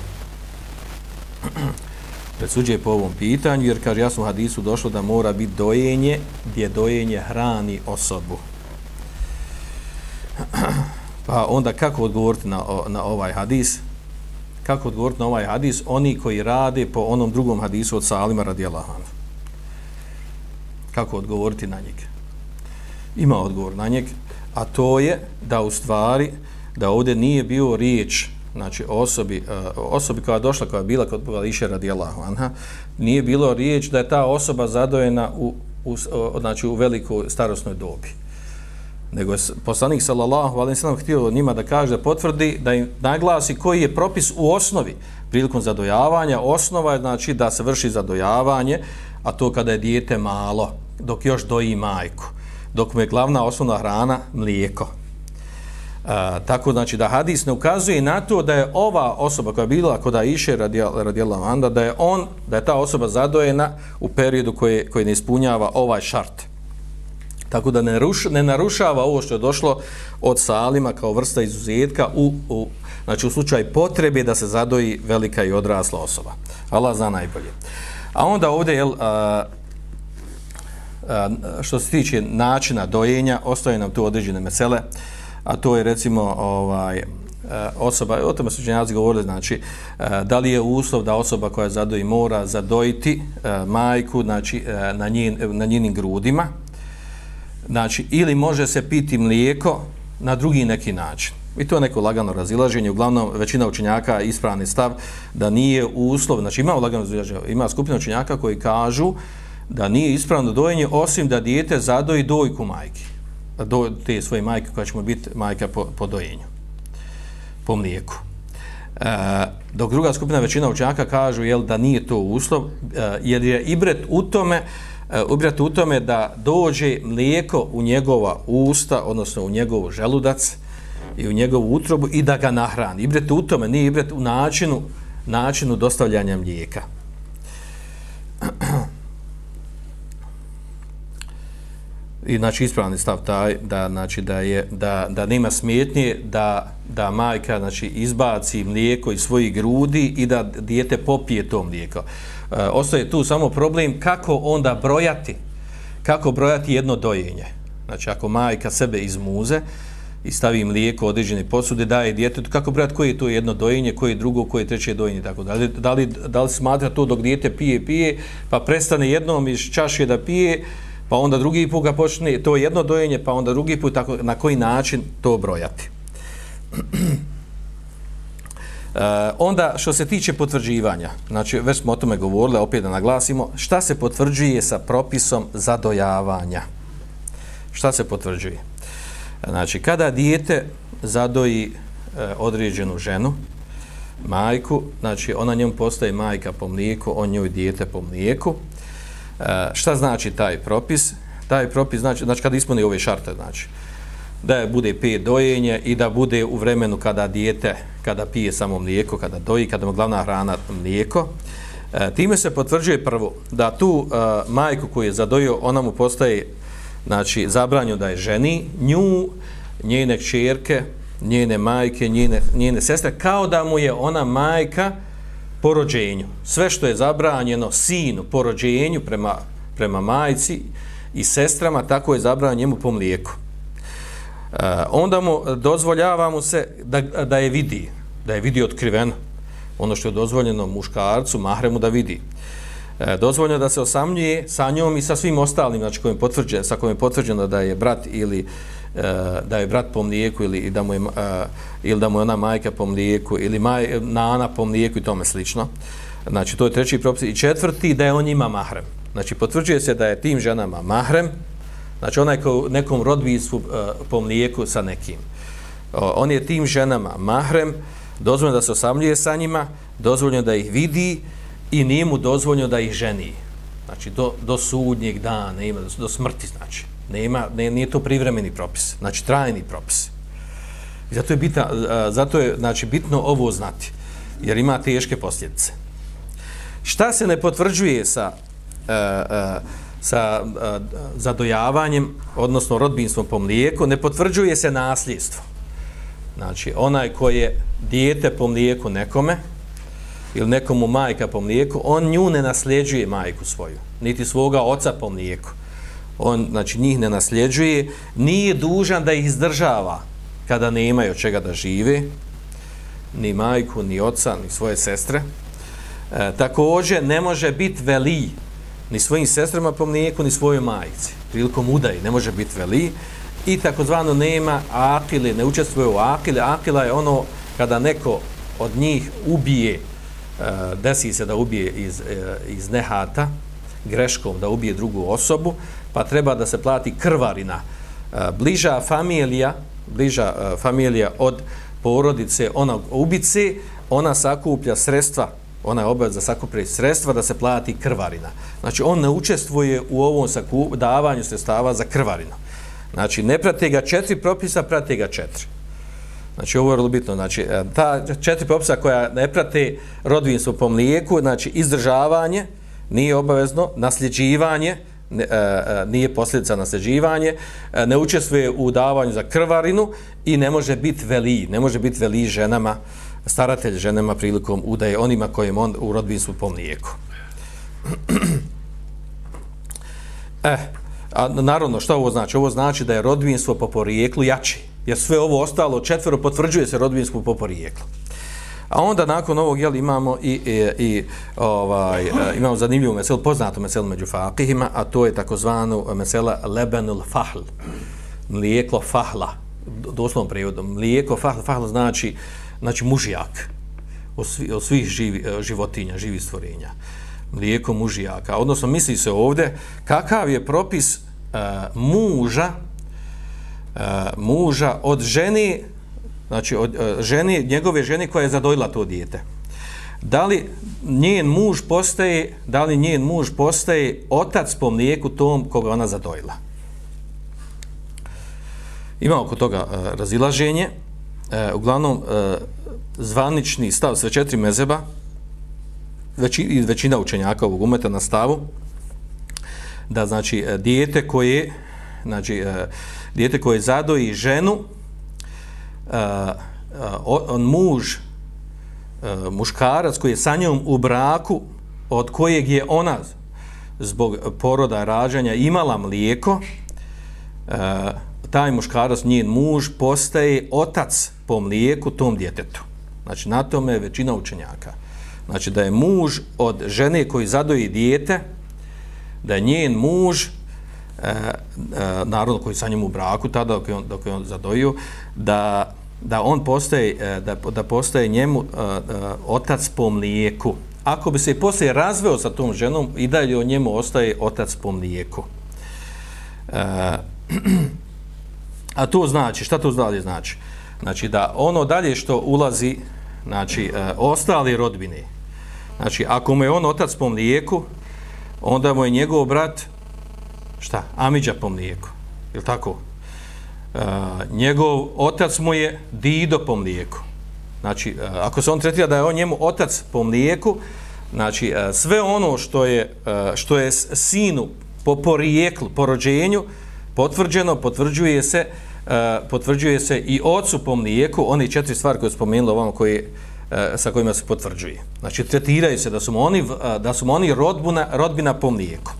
presuđuje po ovom pitanju, jer kaže jasno u hadisu došlo da mora biti dojenje gdje dojenje hrani osobu. Pa onda kako odgovoriti na, na ovaj hadis? Kako odgovoriti na ovaj hadis? Oni koji rade po onom drugom hadisu od Salima radijela Kako odgovoriti na njeg? Ima odgovor na njeg, a to je da u stvari, da ovdje nije bio riječ znači osobi, e, osobi koja je došla, koja je bila kod Ališe radijallahu anha, nije bilo riječ da je ta osoba zadojena u, u, znači, u velikoj starosnoj dobi. Nego je poslanik sallallahu alaihi sallam htio njima da kaže, da potvrdi, da im naglasi koji je propis u osnovi prilikom zadojavanja. Osnova je znači da se vrši zadojavanje, a to kada je dijete malo, dok još doji majku. Dok mu je glavna osnovna hrana mlijeko A, tako znači da hadis ne ukazuje na to da je ova osoba koja je bila kod Aisha radijela Anda, da je on, da je ta osoba zadojena u periodu koji, koji ne ispunjava ovaj šart. Tako da ne, ruš, ne narušava ovo što je došlo od salima kao vrsta izuzetka u, u, znači u slučaju potrebe da se zadoji velika i odrasla osoba. Allah zna najbolje. A onda ovdje, jel, a, a, što se tiče načina dojenja, ostaje nam tu određene mesele a a to je recimo ovaj eh, osoba, o tome su učenjaci govorili, znači, eh, da li je uslov da osoba koja zadoji mora zadojiti eh, majku znači, na, njen, na njenim grudima, znači, ili može se piti mlijeko na drugi neki način. I to je neko lagano razilaženje, uglavnom većina učenjaka ispravni stav da nije uslov, znači ima lagano razilaženje, ima skupina učenjaka koji kažu da nije ispravno dojenje osim da dijete zadoji dojku majke do te svoje majke koja će mu biti majka po, po dojenju, po mlijeku. E, dok druga skupina većina učenjaka kažu jel, da nije to uslov, e, jer je ibret u tome, e, ibret u tome da dođe mlijeko u njegova usta, odnosno u njegov želudac i u njegovu utrobu i da ga nahrani. Ibret u tome, nije ibret u načinu, načinu dostavljanja mlijeka. I znači ispravni stav taj da znači da je da da nema smetnje da da majka znači izbaci mlijeko iz svojih grudi i da dijete popije to mlijeko. E, ostaje tu samo problem kako onda brojati kako brojati jedno dojenje. Znači ako majka sebe izmuze i stavi mlijeko određene posude, daje djetetu, kako brojati koje je to jedno dojenje, koje je drugo, koje je treće dojenje, tako da li, da li, da li smatra to dok dijete pije, pije, pa prestane jednom iz čaše da pije, pa onda drugi put ga počne, to je jedno dojenje, pa onda drugi put, tako, na koji način to brojati. Eh, onda što se tiče potvrđivanja, znači već smo o tome govorili, opet da naglasimo, šta se potvrđuje sa propisom zadojavanja? Šta se potvrđuje? Znači, kada dijete zadoji e, određenu ženu, majku, znači ona njemu postaje majka po mlijeku, on njoj dijete po mlijeku. E, šta znači taj propis? Taj propis znači, znači kada ispuni ove šarte, znači da bude pije dojenje i da bude u vremenu kada dijete, kada pije samo mlijeko, kada doji, kada mu glavna hrana mlijeko. E, time se potvrđuje prvo da tu e, majku koju je zadojio, ona mu postaje znači, zabranju da je ženi, nju, njene čerke, njene majke, njene, njene sestre, kao da mu je ona majka po rođenju. Sve što je zabranjeno sinu po rođenju prema, prema majci i sestrama, tako je zabranjeno njemu po mlijeku. Uh, onda mu dozvoljava mu se da, da je vidi, da je vidi otkriveno. Ono što je dozvoljeno muškarcu, mahremu da vidi. E, dozvoljeno da se osamljuje sa njom i sa svim ostalim, znači kojim potvrđe, sa kojim je potvrđeno da je brat ili Eh, da je brat po mlijeku ili da mu je, eh, ili da mu je ona majka po mlijeku ili maj, nana po mlijeku i tome slično. Znači, to je treći propis. I četvrti, da je on njima mahrem. Znači, potvrđuje se da je tim ženama mahrem, znači onaj ko nekom rodbinstvu e, po mlijeku sa nekim. On je tim ženama mahrem, dozvoljeno da se osamljuje sa njima, dozvoljeno da ih vidi, i nije mu dozvoljeno da ih ženi. Znači, do, do sudnjeg dana, ima, do, do smrti, znači. Nema, ne, nije to privremeni propis, znači trajni propis. I zato je, bitno, zato je znači, bitno ovo znati, jer ima teške posljedice. Šta se ne potvrđuje sa, sa zadojavanjem, odnosno rodbinstvom po mlijeku, ne potvrđuje se nasljedstvo. Znači, onaj koji je dijete po mlijeku nekome, ili nekomu majka po mlijeku, on nju ne nasljeđuje majku svoju, niti svoga oca po mlijeku. On, znači, njih ne nasljeđuje, nije dužan da ih izdržava kada ne imaju čega da žive, ni majku, ni oca, ni svoje sestre. E, također, ne može biti veli ni svojim sestrama po mlijeku, ni svojoj majici. Prilikom udaje ne može biti veli. I takozvano nema akile, ne učestvuje u akile. Akila je ono kada neko od njih ubije e, desi se da ubije iz, e, iz nehata, greškom da ubije drugu osobu, pa treba da se plati krvarina. E, bliža familija, bliža e, familija od porodice onog ubice, ona sakuplja sredstva, ona je obaveza sakupiti sredstva da se plati krvarina. Znači, on ne učestvuje u ovom saku, davanju sredstava za krvarinu. Znači, ne prate ga četiri propisa, prate ga četiri. Znači, ovo je vrlo bitno. Znači, e, ta četiri propisa koja ne prate rodvinstvo po mlijeku, znači, izdržavanje nije obavezno, nasljeđivanje e, e, nije posljedica nasljeđivanje, e, ne učestvuje u davanju za krvarinu i ne može biti veli, ne može biti veli ženama, staratelj ženama prilikom udaje onima kojim on u rodbinstvu po mlijeku. E, a naravno, što ovo znači? Ovo znači da je rodvinstvo po porijeklu jači jer sve ovo ostalo četvero potvrđuje se rodbinsku po porijeklu. A onda nakon ovog jel, imamo i, i, i ovaj, e, imamo zanimljivu meselu, poznatu meselu među fakihima, a to je takozvanu mesela lebenul fahl, mlijeko fahla, doslovnom prijevodom. Mlijeko fahla, fahla znači, znači mužijak od, svi, od svih živi, e, životinja, živih stvorenja. Mlijeko mužijaka. Odnosno, misli se ovdje kakav je propis uh, muža uh, muža od ženi, znači od e, ženi, njegove žene koja je zadojila to dijete. Da li njen muž postaje, da li njen muž postaje otac po mlijeku tom koga ona zadojila? Ima oko toga e, razilaženje. E, uglavnom, e, zvanični stav sve četiri mezeba, veći, većina učenjaka ovog umeta na stavu, da znači e, dijete koje, znači, e, dijete koje zadoji ženu, Eh, eh, on muž, uh, muškarac koji je sa njom u braku, od kojeg je ona zbog poroda rađanja imala mlijeko, uh, taj muškarac, njen muž, postaje otac po mlijeku tom djetetu. Znači, na tome je većina učenjaka. Znači, da je muž od žene koji zadoji dijete, da je njen muž e, e, naravno koji sa njim u braku tada dok je on, dok je on zadojio da, da on postaje, e, da, da postaje njemu e, e, otac po mlijeku. Ako bi se i poslije razveo sa tom ženom, i dalje o njemu ostaje otac po mlijeku. A to znači, šta to dalje znači? Znači da ono dalje što ulazi, znači ostali rodbine, znači ako mu je on otac po mlijeku, onda mu je njegov brat, šta, Amidža po mlijeku. ili tako? Uh, njegov otac mu je Dido po mlijeku. Znači, uh, ako se on tretira da je on njemu otac po mlijeku, znači, uh, sve ono što je, uh, što je sinu po porijeklu, po rođenju, potvrđeno, potvrđuje se, uh, potvrđuje se i ocu po mlijeku, one četiri stvari koje je spomenulo ovom koji, uh, sa kojima se potvrđuje. Znači, tretiraju se da su oni, uh, da su oni rodbuna, rodbina po mlijeku.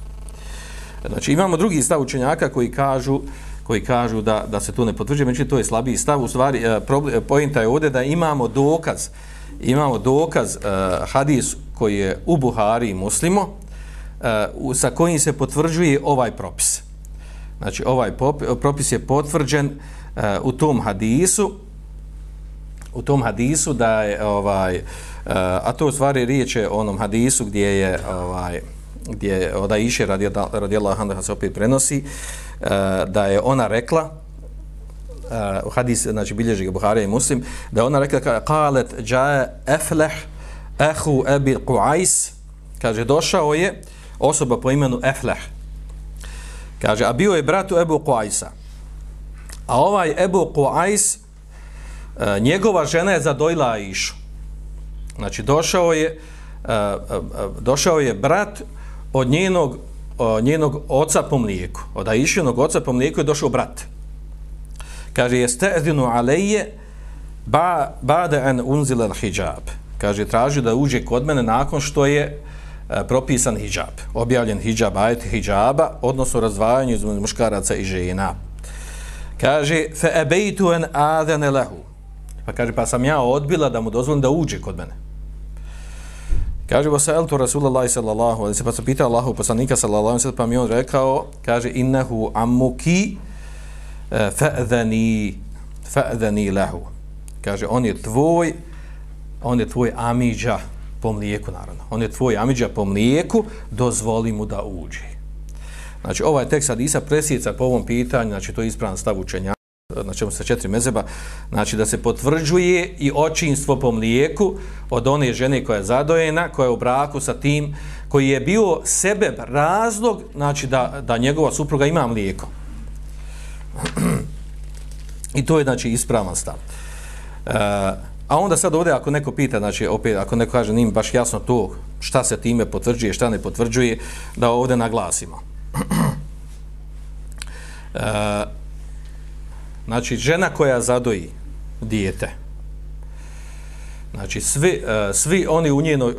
Znači, imamo drugi stav učenjaka koji kažu, koji kažu da, da se to ne potvrđuje, međutim to je slabiji stav. U stvari, e, problem, e, pojenta je ovdje da imamo dokaz, imamo dokaz uh, hadis koji je u Buhari i Muslimo, uh, sa kojim se potvrđuje ovaj propis. Znači, ovaj propis je potvrđen uh, u tom hadisu, u tom hadisu da je, ovaj, uh, a to u stvari riječ je o onom hadisu gdje je, ovaj, gdje od Aisha radijallahu anha se opet prenosi uh, E, da je ona rekla uh, hadis znači bilježi ga Buhari i Muslim da je ona rekla qalet jaa aflah akhu abi qais kaže došao je osoba po imenu Efleh. Kaže, a bio je bratu Ebu Qaisa. A ovaj Ebu Qais, uh, e, njegova žena je zadojila Aishu. Znači, došao je, uh, uh, došao je brat od njenog, uh, njenog oca po mlijeku. Od Aishinog oca po mlijeku je došao brat. Kaže, jeste edinu aleje ba, bade en unzile hijab. Kaže, traži da uđe kod mene nakon što je e, propisan hijab. Objavljen hijab, ajet hijaba, odnosno razdvajanje između muškaraca i žena. Kaže, fe ebejtu en adene lehu. Pa kaže, pa sam ja odbila da mu dozvolim da uđe kod mene. Kaže wa to Rasulullah sallallahu alejhi ve sellem pa se pitao Allahu poslanika sallallahu alejhi ve sellem pa mi on rekao kaže innahu ammuki e, fa'dhani fa'dhani lahu kaže on je tvoj on je tvoj amidža po mlijeku naravno. On je tvoj amidža po mlijeku dozvoli mu da uđe. Znači ovaj tekst hadisa presjeca po ovom pitanju znači to je ispravan stav učenja na čemu se četiri mezeba, znači da se potvrđuje i očinstvo po mlijeku od one žene koja je zadojena, koja je u braku sa tim, koji je bio sebe razlog, znači da, da njegova supruga ima mlijeko. I to je znači ispravan stav. E, a onda sad ovdje ako neko pita, znači opet ako neko kaže nim baš jasno to šta se time potvrđuje, šta ne potvrđuje, da ovdje naglasimo. e, znači žena koja zadoji dijete. Znači svi, uh, svi oni u njeno, uh,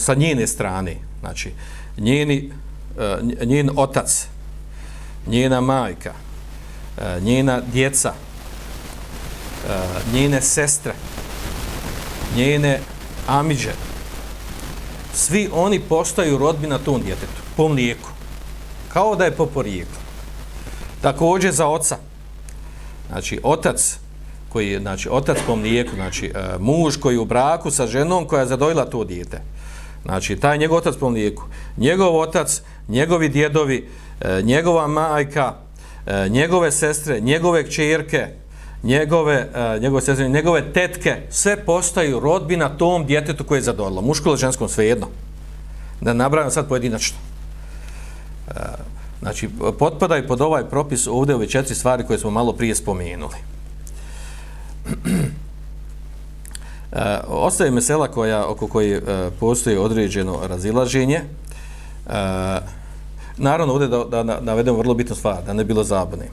sa njene strane. Znači njeni, uh, njen otac njena majka uh, njena djeca uh, njene sestre njene amiđe. Svi oni postaju rodbina tom djetetu po mlijeku. Kao da je po porijeklu. Također za oca znači otac koji je znači otac po mlijeku, znači e, muž koji je u braku sa ženom koja je zadojila to dijete. Znači taj njegov otac po mlijeku, njegov otac, njegovi djedovi, e, njegova majka, e, njegove sestre, njegove kćerke, njegove uh, njegove sestre, njegove tetke, sve postaju rodbina tom djetetu koje je zadojilo, muško ili ženskom svejedno. Da nabrajam sad pojedinačno. Znači, potpadaju pod ovaj propis ovdje ove četiri stvari koje smo malo prije spomenuli. e, ostaje mesela koja, oko koje e, postoji određeno razilaženje. E, naravno, ovdje da, da, da navedemo vrlo bitnu stvar, da ne bilo zabune.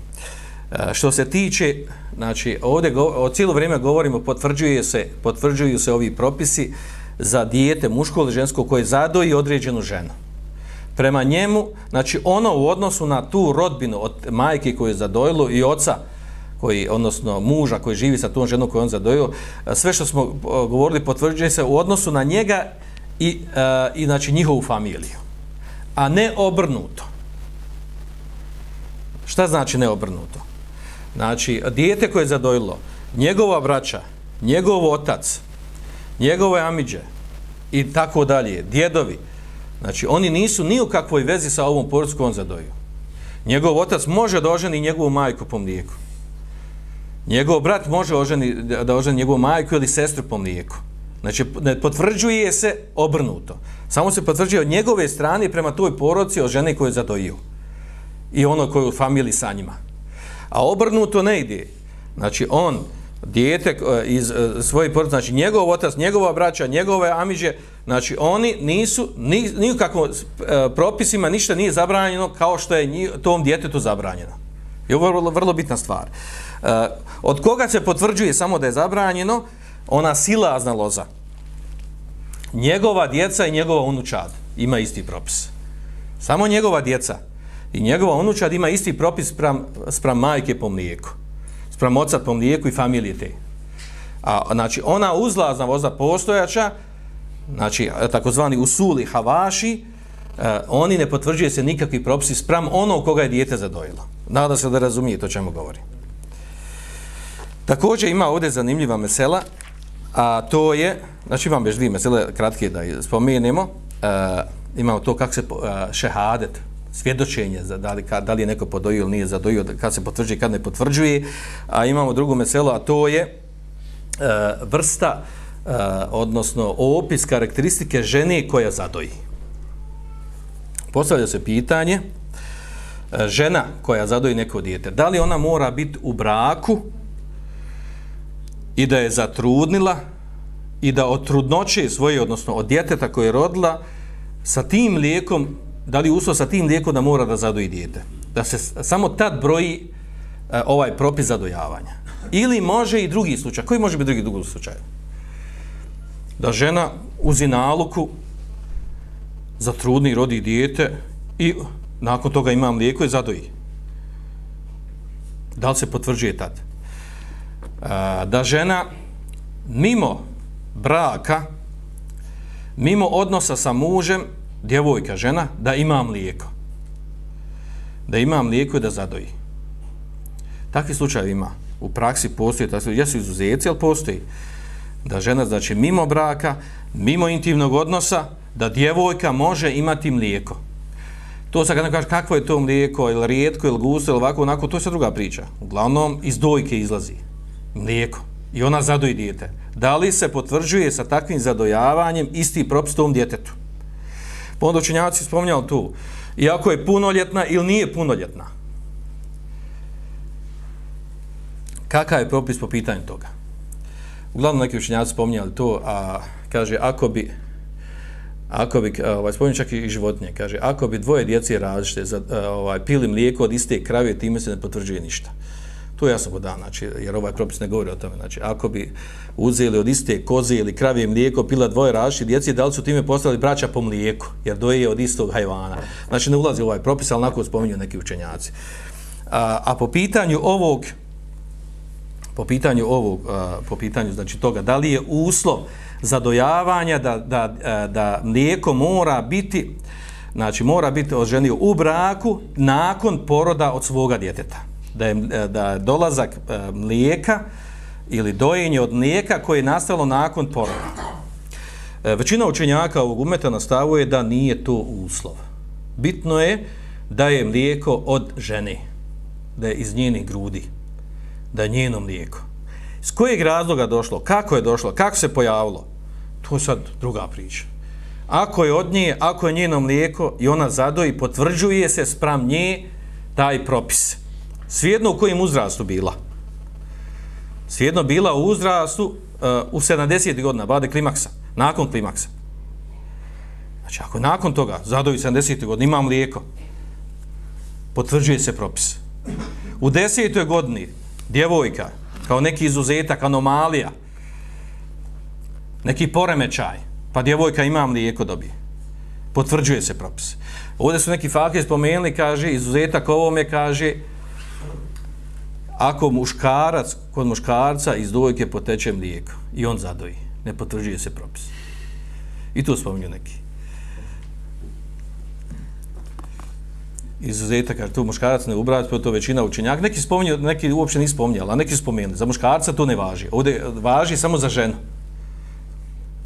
E, što se tiče, znači, ovdje go, o cijelo vrijeme govorimo, potvrđuje se, potvrđuju se ovi propisi za dijete, muško ili žensko, koje zadoji određenu ženu prema njemu, znači ono u odnosu na tu rodbinu od majke koju je zadojilo i oca, koji, odnosno muža koji živi sa tom ženom koju on zadojio, sve što smo govorili potvrđuje se u odnosu na njega i, e, i znači njihovu familiju. A ne obrnuto. Šta znači ne obrnuto? Znači, dijete koje je zadojilo, njegova braća, njegov otac, njegove amiđe i tako dalje, djedovi, znači oni nisu ni u kakvoj vezi sa ovom porodicom on zadoju. Njegov otac može da oženi njegovu majku po mlijeku. Njegov brat može oženi, da oženi njegovu majku ili sestru po mlijeku. Znači, ne potvrđuje se obrnuto. Samo se potvrđuje od njegove strane prema toj poroci o žene koje zadojio. I ono koju u familiji sa njima. A obrnuto ne ide. Znači, on, dijete e, iz e, svoje porodice, znači njegov otac, njegova braća, njegove amiže, znači oni nisu, ni, ni e, propisima ništa nije zabranjeno kao što je nji, tom djetetu zabranjeno. Je ovo je vrlo, vrlo bitna stvar. E, od koga se potvrđuje samo da je zabranjeno? Ona silazna loza. Njegova djeca i njegova unučad ima isti propis. Samo njegova djeca i njegova unučad ima isti propis sprem, sprem majke po mlijeku sprem oca po mlijeku i familije te. A, znači, ona uzlazna voza postojača, znači, takozvani usuli havaši, eh, oni ne potvrđuje se nikakvi propisi sprem ono koga je dijete zadojilo. Nada se da razumije to čemu govori. Također ima ovdje zanimljiva mesela, a to je, znači imam već dvije mesele kratke da spomenemo, eh, imamo to kako se eh, šehadet, svjedočenje za da li, ka, da li je neko podojio ili nije zadojio, kad se potvrđuje kad ne potvrđuje. A imamo drugo meselo, a to je e, vrsta, e, Eh, odnosno opis karakteristike žene koja zadoji. Postavlja se pitanje, eh, žena koja zadoji neko dijete, da li ona mora biti u braku i da je zatrudnila i da od trudnoće svoje, odnosno od djeteta koje je rodila, sa tim lijekom da li uslov sa tim lijekom da mora da zadoji dijete? Da se samo tad broji uh, ovaj propis zadojavanja. Ili može i drugi slučaj. Koji može biti drugi drugi slučaj? Da žena u zinaluku zatrudni rodi dijete i nakon toga ima mlijeko i zadoji. Da li se potvrđuje tad? E, da žena mimo braka, mimo odnosa sa mužem, djevojka, žena, da ima mlijeko. Da ima mlijeko i da zadoji. Takvi slučaj ima. U praksi postoji, jesu izuzeci, ali postoji. Da žena, znači, mimo braka, mimo intimnog odnosa, da djevojka može imati mlijeko. To sad kada kaže kakvo je to mlijeko, ili rijetko, ili gusto, ili ovako, onako, to je sad druga priča. Uglavnom, iz dojke izlazi mlijeko. I ona zadoji dijete. Da li se potvrđuje sa takvim zadojavanjem isti propis tom djetetu? Pa onda učenjaci spominjali tu, iako je punoljetna ili nije punoljetna. Kakav je propis po pitanju toga? Uglavnom neki učenjaci spominjali to, a kaže, ako bi, ako bi, e, ovaj, spominjali čak i životinje, kaže, ako bi dvoje djece različite za, e, ovaj, pili mlijeko od iste krave, time se ne potvrđuje ništa. To je jasno da, znači, jer ovaj propis ne govori o tome. Znači, ako bi uzeli od iste koze ili kravije mlijeko, pila dvoje različite djeci, da li su time postali braća po mlijeku, jer doje od istog hajvana. Znači, ne ulazi u ovaj propis, ali nakon spominju neki učenjaci. A, a po pitanju ovog, po pitanju ovog, po pitanju, znači, toga, da li je uslov za dojavanje da, da, da mlijeko mora biti, znači, mora biti oženio u braku nakon poroda od svoga djeteta da je da dolazak mlijeka ili dojenje od mlijeka koje je nastalo nakon poroda. E, većina učenjaka ovog umeta nastavuje da nije to uslov. Bitno je da je mlijeko od žene, da je iz njenih grudi, da je njeno mlijeko. S kojeg razloga došlo, kako je došlo, kako se pojavilo, to je sad druga priča. Ako je od nje, ako je njeno mlijeko i ona zadoji, potvrđuje se sprem nje taj propis. Svijedno u kojim uzrastu bila? Svijedno bila u uzrastu uh, u 70. godina, bade klimaksa, nakon klimaksa. Znači, ako nakon toga zadoji 70. godina, ima mlijeko, potvrđuje se propis. U 10. godini, djevojka, kao neki izuzetak, anomalija, neki poremećaj, pa djevojka ima mlijeko dobije. Potvrđuje se propis. Ovdje su neki fakir spomenuli, kaže, izuzetak ovome, kaže, ako muškarac, kod muškarca iz dojke poteče mlijeko i on zadoji, ne potvrđuje se propis. I tu spominju neki. Izuzetak, kaže tu muškarac ne ubrati, pa to većina učenjaka. Neki spominju, neki uopće nisu spominjali, a neki spomenuli. Za muškarca to ne važi. Ovdje važi samo za ženu.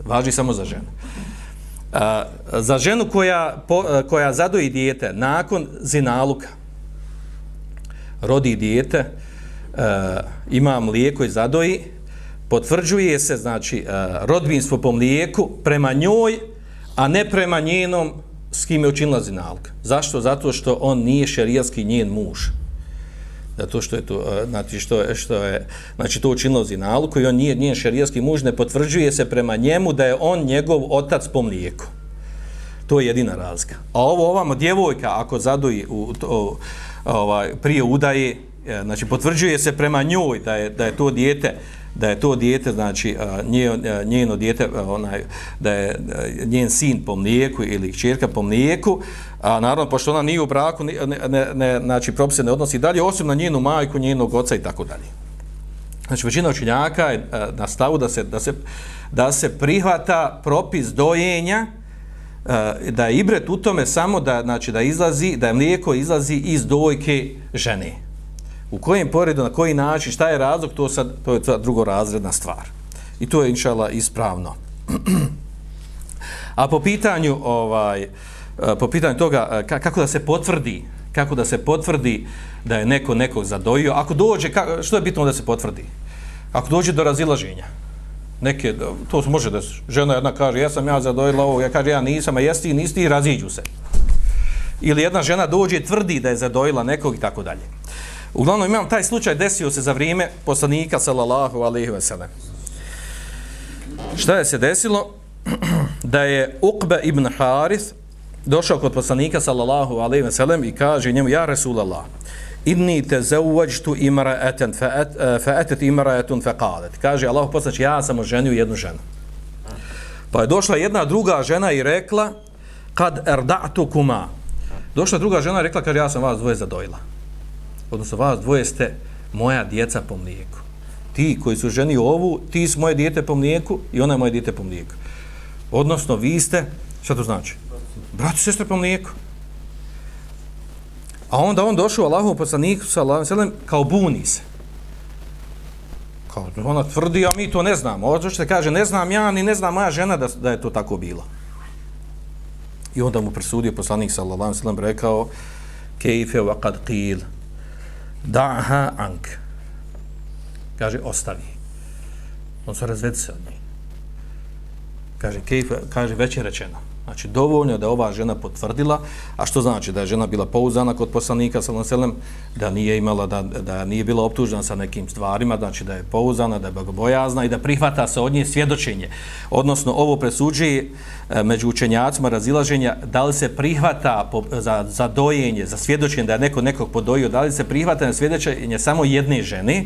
Važi samo za ženu. A, za ženu koja, po, koja zadoji dijete nakon zinaluka, rodi dijete, a, ima mlijeko i zadoji, potvrđuje se, znači, a, rodbinstvo po mlijeku prema njoj, a ne prema njenom s kim je učinila zinalka. Zašto? Zato što on nije šerijatski njen muž. Zato što je to, e, znači, što je, što je, znači to učinilo zinalku i on nije njen šerijatski muž, ne potvrđuje se prema njemu da je on njegov otac po mlijeku. To je jedina razlika. A ovo ovamo djevojka ako zadoji u, to, ovaj, prije udaje, e, znači potvrđuje se prema njoj da je, da je to dijete da je to dijete, znači njeno dijete, onaj, da je njen sin po mlijeku ili čerka po mlijeku, a naravno, pošto ona nije u braku, ne, ne, ne, znači propise ne odnosi dalje, osim na njenu majku, njenog oca i tako dalje. Znači, većina učenjaka je na stavu da se, da se, da se prihvata propis dojenja, da je ibret u tome samo da, znači, da izlazi, da je mlijeko izlazi iz dojke žene u kojem poredu, na koji način, šta je razlog, to, sad, to je drugorazredna stvar. I to je, inšala, ispravno. A po pitanju, ovaj, e, po pitanju toga, e, kako da se potvrdi, kako da se potvrdi da je neko nekog zadojio, ako dođe, što je bitno da se potvrdi? Ako dođe do razilaženja, neke, e, to može da žena jedna kaže, ja sam ja zadojila ovo, ja kaže, ja nisam, a jesti, nisti, raziđu se. Ili jedna žena dođe i tvrdi da je zadojila nekog i tako dalje. Uglavnom imam taj slučaj desio se za vrijeme poslanika sallallahu alejhi ve sellem. Šta je se desilo? Da je Uqba ibn Harith došao kod poslanika sallallahu alejhi ve sellem i kaže njemu ja Resulullah inni tazawwajtu imra'atan fa'atat imra'atun faqalat kaže Allah poslanik ja sam oženio jednu ženu pa je došla jedna druga žena i rekla kad erda'tukuma došla druga žena i rekla kaže ja sam vas dvoje zadojila odnosno vas dvoje ste moja djeca po mlijeku. Ti koji su ženi ovu, ti su moje dijete po mlijeku i ona je moje dijete po mlijeku. Odnosno, vi ste, šta to znači? Braći i sestre po mlijeku. A onda on došao Allahov poslanik sa Allahom sellem kao buni se. Kao ona tvrdi, a mi to ne znamo. Ovo što se kaže, ne znam ja, ni ne znam moja žena da, da je to tako bilo. I onda mu presudio poslanik sallallahu alejhi ve sellem rekao kejfe wa kad qil da'ha ank. Kaže, ostavi. On se razvedi se od njih. Kaže, kejf, kaže, već je rečeno. Znači, dovoljno da ova žena potvrdila, a što znači da je žena bila pouzana kod poslanika, sallam, da nije imala, da, da nije bila optužena sa nekim stvarima, znači da je pouzana, da je bogobojazna i da prihvata se od nje svjedočenje. Odnosno, ovo presuđuje e, među učenjacima razilaženja, da li se prihvata po, za, za dojenje, za svjedočenje, da je neko nekog podojio, da li se prihvata na svjedočenje samo jedne žene,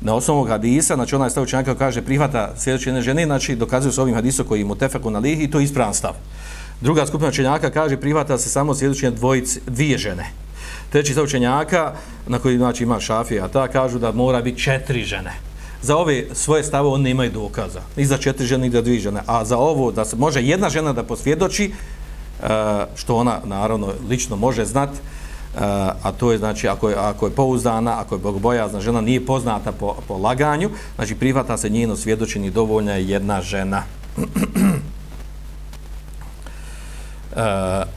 na osnovu hadisa, znači onaj stav učenjaka kaže prihvata svjedočenje žene, znači dokazuju se ovim hadisom koji mu tefeku na lihi i to je ispravan stav. Druga skupina učenjaka kaže prihvata se samo svjedočenje dvojice, dvije žene. Treći sa učenjaka, na koji znači ima šafija, ta kažu da mora biti četiri žene. Za ove svoje stave oni nemaju dokaza. I za četiri žene, i za dvije žene. A za ovo, da se može jedna žena da posvjedoči, e, što ona naravno lično može znati, e, a to je znači ako je, ako je pouzdana, ako je bogobojazna žena, nije poznata po, po laganju, znači prihvata se njeno svjedočenje dovoljna je jedna žena. Eh, uh,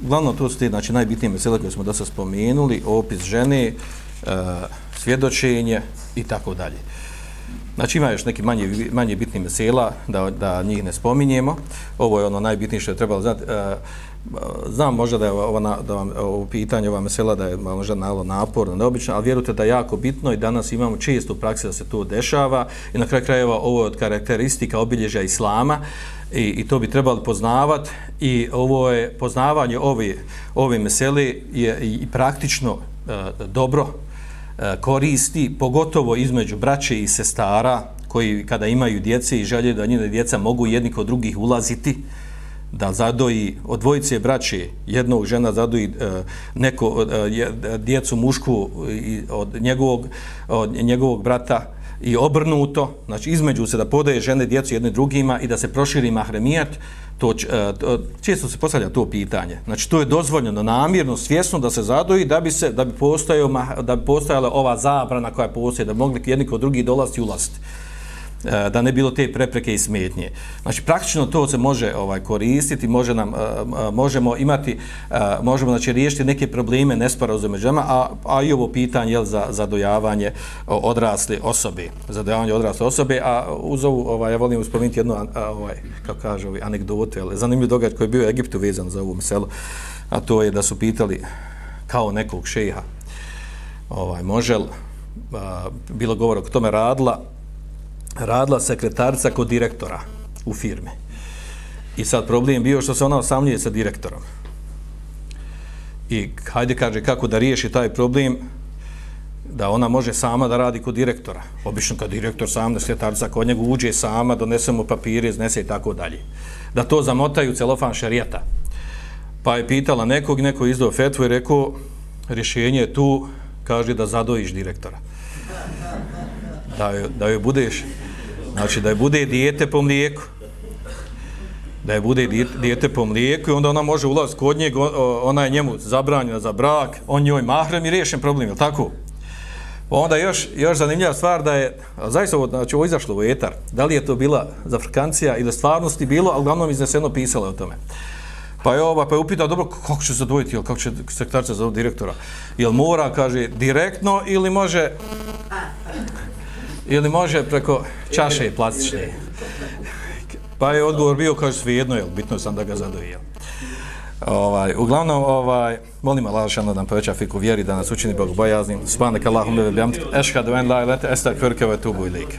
glavno to su te znači, najbitnije mesele koje smo dosta spomenuli, opis žene, uh, svjedočenje i tako dalje. Znači ima još neki manje, manje bitni mesela da, da njih ne spominjemo. Ovo je ono najbitnije što je trebalo znati. Uh, eh, znam možda da je ovo, da vam, ovo pitanje, ova mesela da je možda nalo naporno, neobično, ali vjerujte da je jako bitno i danas imamo često u praksi da se to dešava i na kraju krajeva ovo je od karakteristika obilježja Islama i, i to bi trebali poznavati i ovo je poznavanje ove, ove meseli je i praktično e, dobro e, koristi, pogotovo između braće i sestara koji kada imaju djece i želje da njene djeca mogu jedni kod drugih ulaziti, da zadoji od dvojice braće jednog žena zadoji e, neko e, djecu mušku i od njegovog od njegovog brata i obrnuto, znači između se da podaje žene djecu jedne drugima i da se proširi mahremijat, to, e, to, često se postavlja to pitanje. Znači to je dozvoljeno namjerno, svjesno da se zadoji da bi se da bi postojao da bi postojala ova zabrana koja postoji da bi mogli jedni kod drugi dolaziti i ulaziti. E, da ne bilo te prepreke i smetnje. Znači praktično to se može ovaj koristiti, može nam e, e, možemo imati možemo znači riješiti neke probleme nesporazume među nama, a a i ovo pitanje je za za dojavanje odrasle osobe, za dojavanje odrasle osobe, a uz ovu ovaj ja volim uspomenuti jednu ovaj kako kaže ovaj anegdotu, ali zanimljiv događaj koji je bio u Egiptu vezan za ovom selu, a to je da su pitali kao nekog šejha ovaj može bilo govor o tome radila radila sekretarica kod direktora u firme. I sad problem bio što se ona osamljuje sa direktorom. I hajde kaže kako da riješi taj problem da ona može sama da radi kod direktora. Obično kad direktor sam da sekretarica kod njega uđe sama, donese mu papire, iznese i tako dalje. Da to zamotaju celofan šarijeta. Pa je pitala nekog, neko izdao fetvu i rekao rješenje je tu, kaže da zadojiš direktora da joj, da joj budeš znači da je bude dijete po mlijeku da je bude dijete po mlijeku i onda ona može ulaziti kod njeg ona je njemu zabranjena za brak on njoj mahrem i riješen problem, je tako? Pa onda još, još zanimljiva stvar da je zaista ovo, znači, ovo izašlo u etar da li je to bila za frkancija ili stvarnosti bilo, ali uglavnom izneseno pisalo je o tome Pa je ova, pa je upitao, dobro, kako će zadvojiti, ili kako će sekretarca za direktora? Jel mora, kaže, direktno ili može ili može preko čaše plastične. Pa je odgovor bio kao svejedno, jel, bitno sam da ga zadojio. Ovaj, uglavnom, ovaj, molim Allah šano da nam poveća fiku vjeri, da nas učini Bog bojaznim. Svanak Allahum lebe bjamtik, ešhadu en la ilete, estak vrkeve tubu ilike.